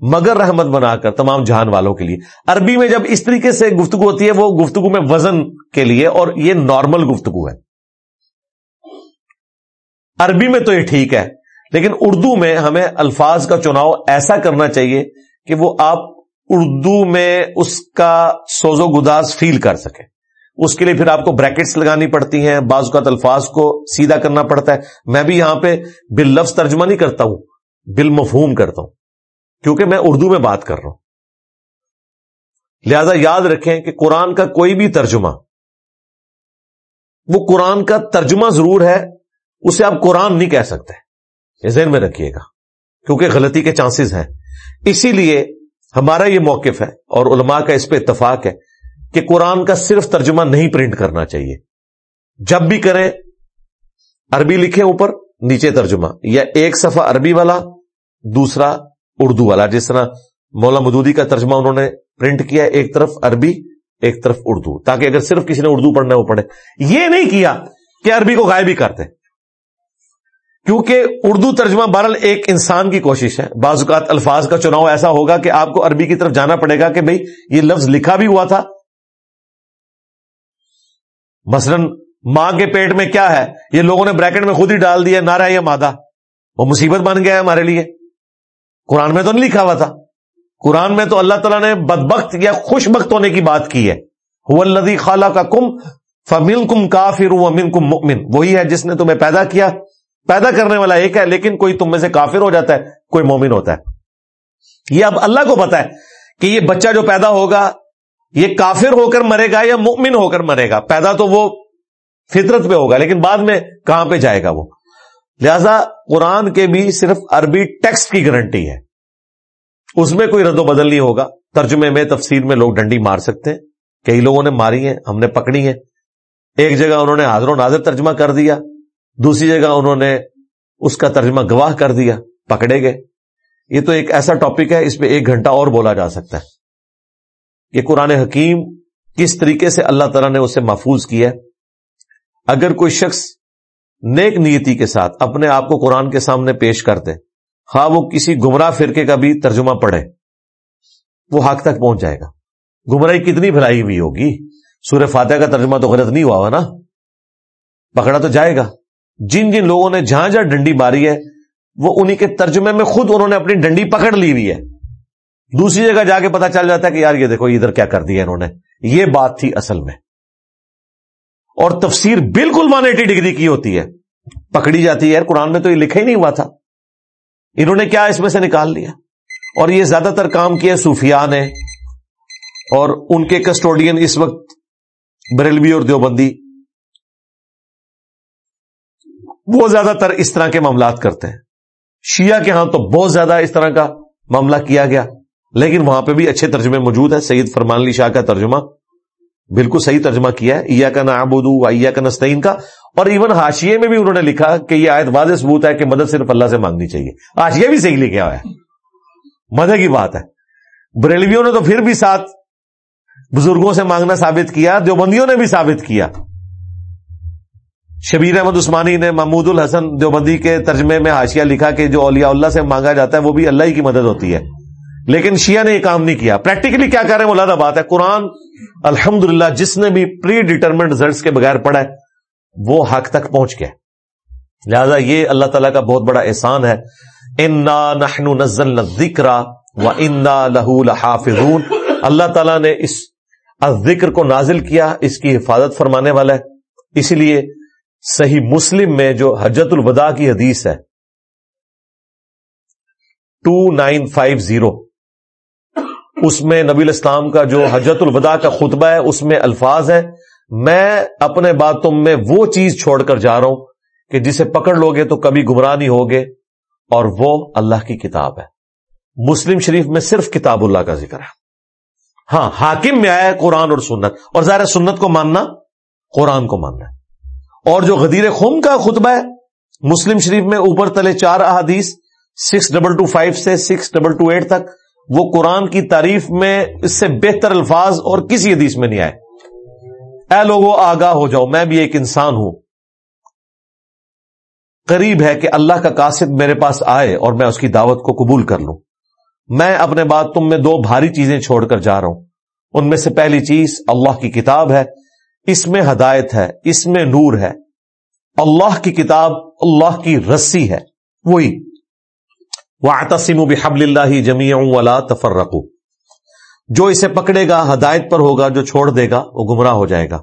مگر رحمت بنا کر تمام جہان والوں کے لیے۔ عربی میں جب اس طریقے سے گفتگو ہوتی ہے، وہ گفتگو میں وزن کے لیے، اور یہ نارمل گفتگو ہے۔ عربی میں تو یہ ٹھیک ہے لیکن اردو میں ہمیں الفاظ کا چناؤ ایسا کرنا چاہیے کہ وہ آپ اردو میں اس کا سوز و گداز فیل کر سکیں۔ اس کے لیے پھر آپ کو بریکٹس لگانی پڑتی ہیں، بعض اوقات الفاظ کو سیدھا کرنا پڑتا ہے۔ میں بھی یہاں پہ بل لفظ ترجمہ نہیں کرتا ہوں بل مفہوم کرتا ہوں، کیونکہ میں اردو میں بات کر رہا ہوں۔ لہذا یاد رکھیں کہ قرآن کا کوئی بھی ترجمہ، وہ قرآن کا ترجمہ ضرور ہے، اسے آپ قرآن نہیں کہہ سکتے۔ یہ ذہن میں رکھیے گا، کیونکہ غلطی کے چانسز ہیں۔ اسی لیے ہمارا یہ موقف ہے اور علماء کا اس پہ اتفاق ہے کہ قرآن کا صرف ترجمہ نہیں پرنٹ کرنا چاہیے۔ جب بھی کریں، عربی لکھیں اوپر، نیچے ترجمہ، یا ایک صفحہ عربی والا، دوسرا اردو والا۔ جس طرح مولا مدودی کا ترجمہ انہوں نے پرنٹ کیا، ایک طرف عربی، ایک طرف اردو، تاکہ اگر صرف کسی نے اردو پڑھنا وہ پڑھے۔ یہ نہیں کیا کہ عربی کو غائب ہی کرتے۔ کیونکہ اردو ترجمہ بہرحال ایک انسان کی کوشش ہے۔ بعض اوقات الفاظ کا چناؤ ایسا ہوگا کہ آپ کو عربی کی طرف جانا پڑے گا کہ بھئی یہ لفظ لکھا بھی ہوا تھا۔ مثلا ماں کے پیٹ میں کیا ہے؟ یہ لوگوں نے بریکٹ میں خود ہی ڈال دیا نارا یا مادہ۔ وہ مصیبت بن گیا ہے ہمارے لیے۔ قرآن میں تو نہیں لکھا ہوا تھا۔ قرآن میں تو اللہ تعالیٰ نے بدبخت یا خوش بخت ہونے کی بات کی ہے۔ الدی خالہ کا کم فمل کم کافر امن کم مکمن وہی ہے جس نے تمہیں پیدا کیا۔ پیدا کرنے والا ایک ہے، لیکن کوئی تم میں سے کافر ہو جاتا ہے، کوئی مومن ہوتا ہے۔ یہ اب اللہ کو پتا ہے کہ یہ بچہ جو پیدا ہوگا، یہ کافر ہو کر مرے گا یا مؤمن ہو کر مرے گا؟ پیدا تو وہ فطرت پہ ہوگا، لیکن بعد میں کہاں پہ جائے گا وہ؟ لہذا قرآن کے بھی صرف عربی ٹیکسٹ کی گارنٹی ہے۔ اس میں کوئی رد و بدل نہیں ہوگا۔ ترجمے میں تفسیر میں لوگ ڈنڈی مار سکتے ہیں۔ کئی لوگوں نے ماری ہیں، ہم نے پکڑی ہیں۔ ایک جگہ انہوں نے حاضر و ناظر ترجمہ کر دیا۔ دوسری جگہ انہوں نے اس کا ترجمہ گواہ کر دیا، پکڑے گئے۔ یہ تو ایک ایسا ٹاپک ہے، اس پہ ایک گھنٹہ اور بولا جا سکتا ہے۔ یہ قرآن حکیم کس طریقے سے اللہ تعالیٰ نے اسے محفوظ کیا ہے؟ اگر کوئی شخص نیک نیتی کے ساتھ اپنے آپ کو قرآن کے سامنے پیش کرتے ہاں وہ کسی گمراہ فرقے کا بھی ترجمہ پڑھے، وہ حق تک پہنچ جائے گا۔ گمراہی کتنی بھلائی ہوئی ہوگی؟ سورہ فاتح کا ترجمہ تو غلط نہیں ہوا ہوا نا؟ پکڑا تو جائے گا۔ جن جن لوگوں نے جہاں جہاں ڈنڈی ماری ہے، وہ انہی کے ترجمے میں خود انہوں نے اپنی ڈنڈی پکڑ لی ہوئی ہے۔ دوسری جگہ جا کے پتا چل جاتا ہے کہ یار یہ دیکھو، ادھر کیا کر دیا انہوں نے۔ یہ بات تھی اصل میں۔ اور تفسیر بالکل ون ایٹی ڈگری کی ہوتی ہے۔ پکڑی جاتی ہے۔ قرآن میں تو یہ لکھا ہی نہیں ہوا تھا۔ انہوں نے کیا اس میں سے نکال لیا؟ اور یہ زیادہ تر کام کیا سفیا نے۔ اور ان کے کسٹوڈین اس وقت بریلوی اور دیوبندی وہ زیادہ تر اس طرح کے معاملات کرتے ہیں۔ شیعہ کے ہاں تو بہت زیادہ اس طرح کا معاملہ کیا گیا۔ لیکن وہاں پہ بھی اچھے ترجمے موجود ہے سعید فرمان علی شاہ کا ترجمہ بالکل صحیح ترجمہ کیا ہے۔ ایا کا نابودو ایا کا نستعین کا۔ اور ایون ہاشیے میں بھی انہوں نے لکھا کہ یہ آیت واضح ثبوت ہے کہ مدد صرف اللہ سے مانگنی چاہیے۔ ہاشیہ بھی صحیح لکھا ہوا ہے۔ مزے کی بات ہے۔ بریلویوں نے تو پھر بھی ساتھ بزرگوں سے مانگنا ثابت کیا، دیوبندیوں نے بھی ثابت کیا۔ شبیر احمد عثمانی نے محمود الحسن دیوبندی کے ترجمے میں حاشیہ لکھا کہ جو اولیاء اللہ سے مانگا جاتا ہے وہ بھی اللہ ہی کی مدد ہوتی ہے۔ لیکن شیعہ نے یہ کام نہیں کیا۔ پریکٹیکلی کیا کر رہے ہیں ملادہ بات ہے۔ قرآن الحمد جس نے بھی پری ڈیٹرمنٹ ریزلٹس کے بغیر پڑھا ہے، وہ حق تک پہنچ گیا۔ لہذا یہ اللہ تعالیٰ کا بہت بڑا احسان ہے۔ انا نحن نزل ذکر و انا لہو لحافظون۔ اللہ تعالیٰ نے اس ذکر کو نازل کیا، اس کی حفاظت فرمانے والا ہے۔ اسی لیے صحیح مسلم میں جو حجت الوداع کی حدیث ہے۔ ٹو نائن فائیو زیرو اس میں نبی الاسلام کا جو حجت الوداع کا خطبہ ہے، اس میں الفاظ ہے میں اپنے باتوں میں وہ چیز چھوڑ کر جا رہا ہوں کہ جسے پکڑ لو گے تو کبھی گمراہ نہیں ہوگے، اور وہ اللہ کی کتاب ہے۔ مسلم شریف میں صرف کتاب اللہ کا ذکر ہے۔ ہاں حاکم میں آیا ہے قرآن اور سنت، اور ظاہر سنت کو ماننا، قرآن کو ماننا ہے۔ اور جو غدیر خم کا خطبہ ہے، مسلم شریف میں اوپر تلے چار احادیث سکس ڈبل ٹو فائیو سے سکس ڈبل ٹو ایٹ تک، وہ قرآن کی تعریف میں اس سے بہتر الفاظ اور کسی حدیث میں نہیں آئے۔ اے لوگوں آگاہ ہو جاؤ، میں بھی ایک انسان ہوں۔ قریب ہے کہ اللہ کا قاصد میرے پاس آئے اور میں اس کی دعوت کو قبول کر لوں۔ میں اپنے بات تم میں دو بھاری چیزیں چھوڑ کر جا رہا ہوں۔ ان میں سے پہلی چیز اللہ کی کتاب ہے اس میں ہدایت ہے، اس میں نور ہے۔ اللہ کی کتاب، اللہ کی رسی ہے۔ وہی۔ وہ آتسم و بحب اللہ جمی ولا تفر جو اسے پکڑے گا، ہدایت پر ہوگا، جو چھوڑ دے گا، وہ گمراہ ہو جائے گا۔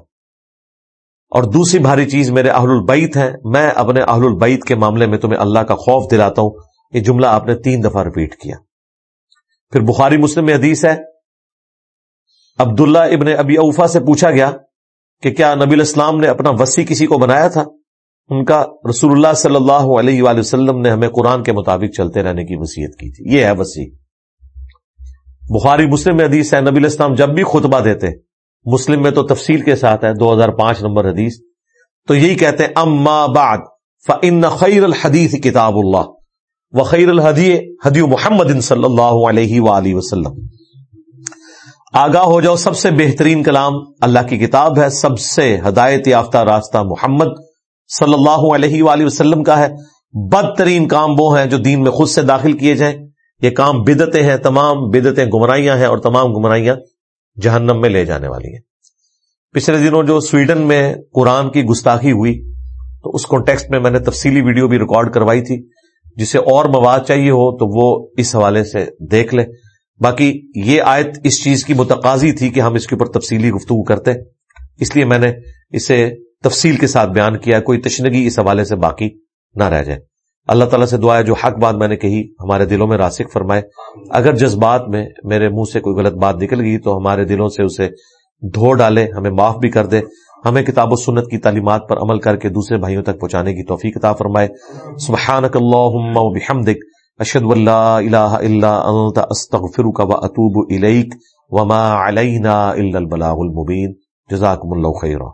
اور دوسری بھاری چیز، میرے اہل البعید ہے میں اپنے اہل البعید کے معاملے میں تمہیں اللہ کا خوف دلاتا ہوں۔ یہ جملہ آپ نے تین دفعہ ریپیٹ کیا۔ پھر بخاری مسلم میں حدیث ہے۔ عبداللہ ابن ابی اوفا سے پوچھا گیا کہ کیا نبی الاسلام نے اپنا وسیع کسی کو بنایا تھا؟ ان کا رسول اللہ صلی اللہ علیہ وآلہ وسلم نے ہمیں قرآن کے مطابق چلتے رہنے کی وسیعت کی تھی۔ یہ ہے وسیع۔ بخاری مسلم میں حدیث ہے، نبی الاسلام جب بھی خطبہ دیتے، مسلم میں تو تفصیل کے ساتھ ہے، دو ہزار پانچ نمبر حدیث۔ تو یہی کہتے ہیں، اما بعد فن خیر الحدیث کتاب اللہ وخیر الحدی حدی محمد صلی اللہ علیہ وآلہ وسلم۔ آگاہ ہو جاؤ، سب سے بہترین کلام اللہ کی کتاب ہے، سب سے ہدایت یافتہ راستہ محمد صلی اللہ علیہ وآلہ وسلم کا ہے۔ بدترین کام وہ ہیں جو دین میں خود سے داخل کیے جائیں۔ یہ کام بدتیں ہیں، تمام بدتیں گمراہیاں ہیں اور تمام گمراہیاں جہنم میں لے جانے والی ہیں۔ پچھلے دنوں جو سویڈن میں قرآن کی گستاخی ہوئی، تو اس کانٹیکسٹ میں میں نے تفصیلی ویڈیو بھی ریکارڈ کروائی تھی۔ جسے اور مواد چاہیے ہو تو وہ اس حوالے سے دیکھ لے باقی یہ آیت اس چیز کی متقاضی تھی کہ ہم اس کے اوپر تفصیلی گفتگو کرتے اس لیے میں نے اسے تفصیل کے ساتھ بیان کیا، کوئی تشنگی اس حوالے سے باقی نہ رہ جائے۔ اللہ تعالیٰ سے دعا ہے، جو حق بات میں نے کہی ہمارے دلوں میں راسک فرمائے۔ اگر جذبات میں میرے منہ سے کوئی غلط بات نکل گئی تو ہمارے دلوں سے اسے دھو ڈالے، ہمیں معاف بھی کر دے۔ ہمیں کتاب و سنت کی تعلیمات پر عمل کر کے دوسرے بھائیوں تک پہنچانے کی توفیق عطا فرمائے۔ سبحانک اللہم و بحمدک۔ اشد اللہ الہ الا انت استغفرک و اتوب الیک وما علینا الا البلاغ المبین. جزاکم اللہ خیرہ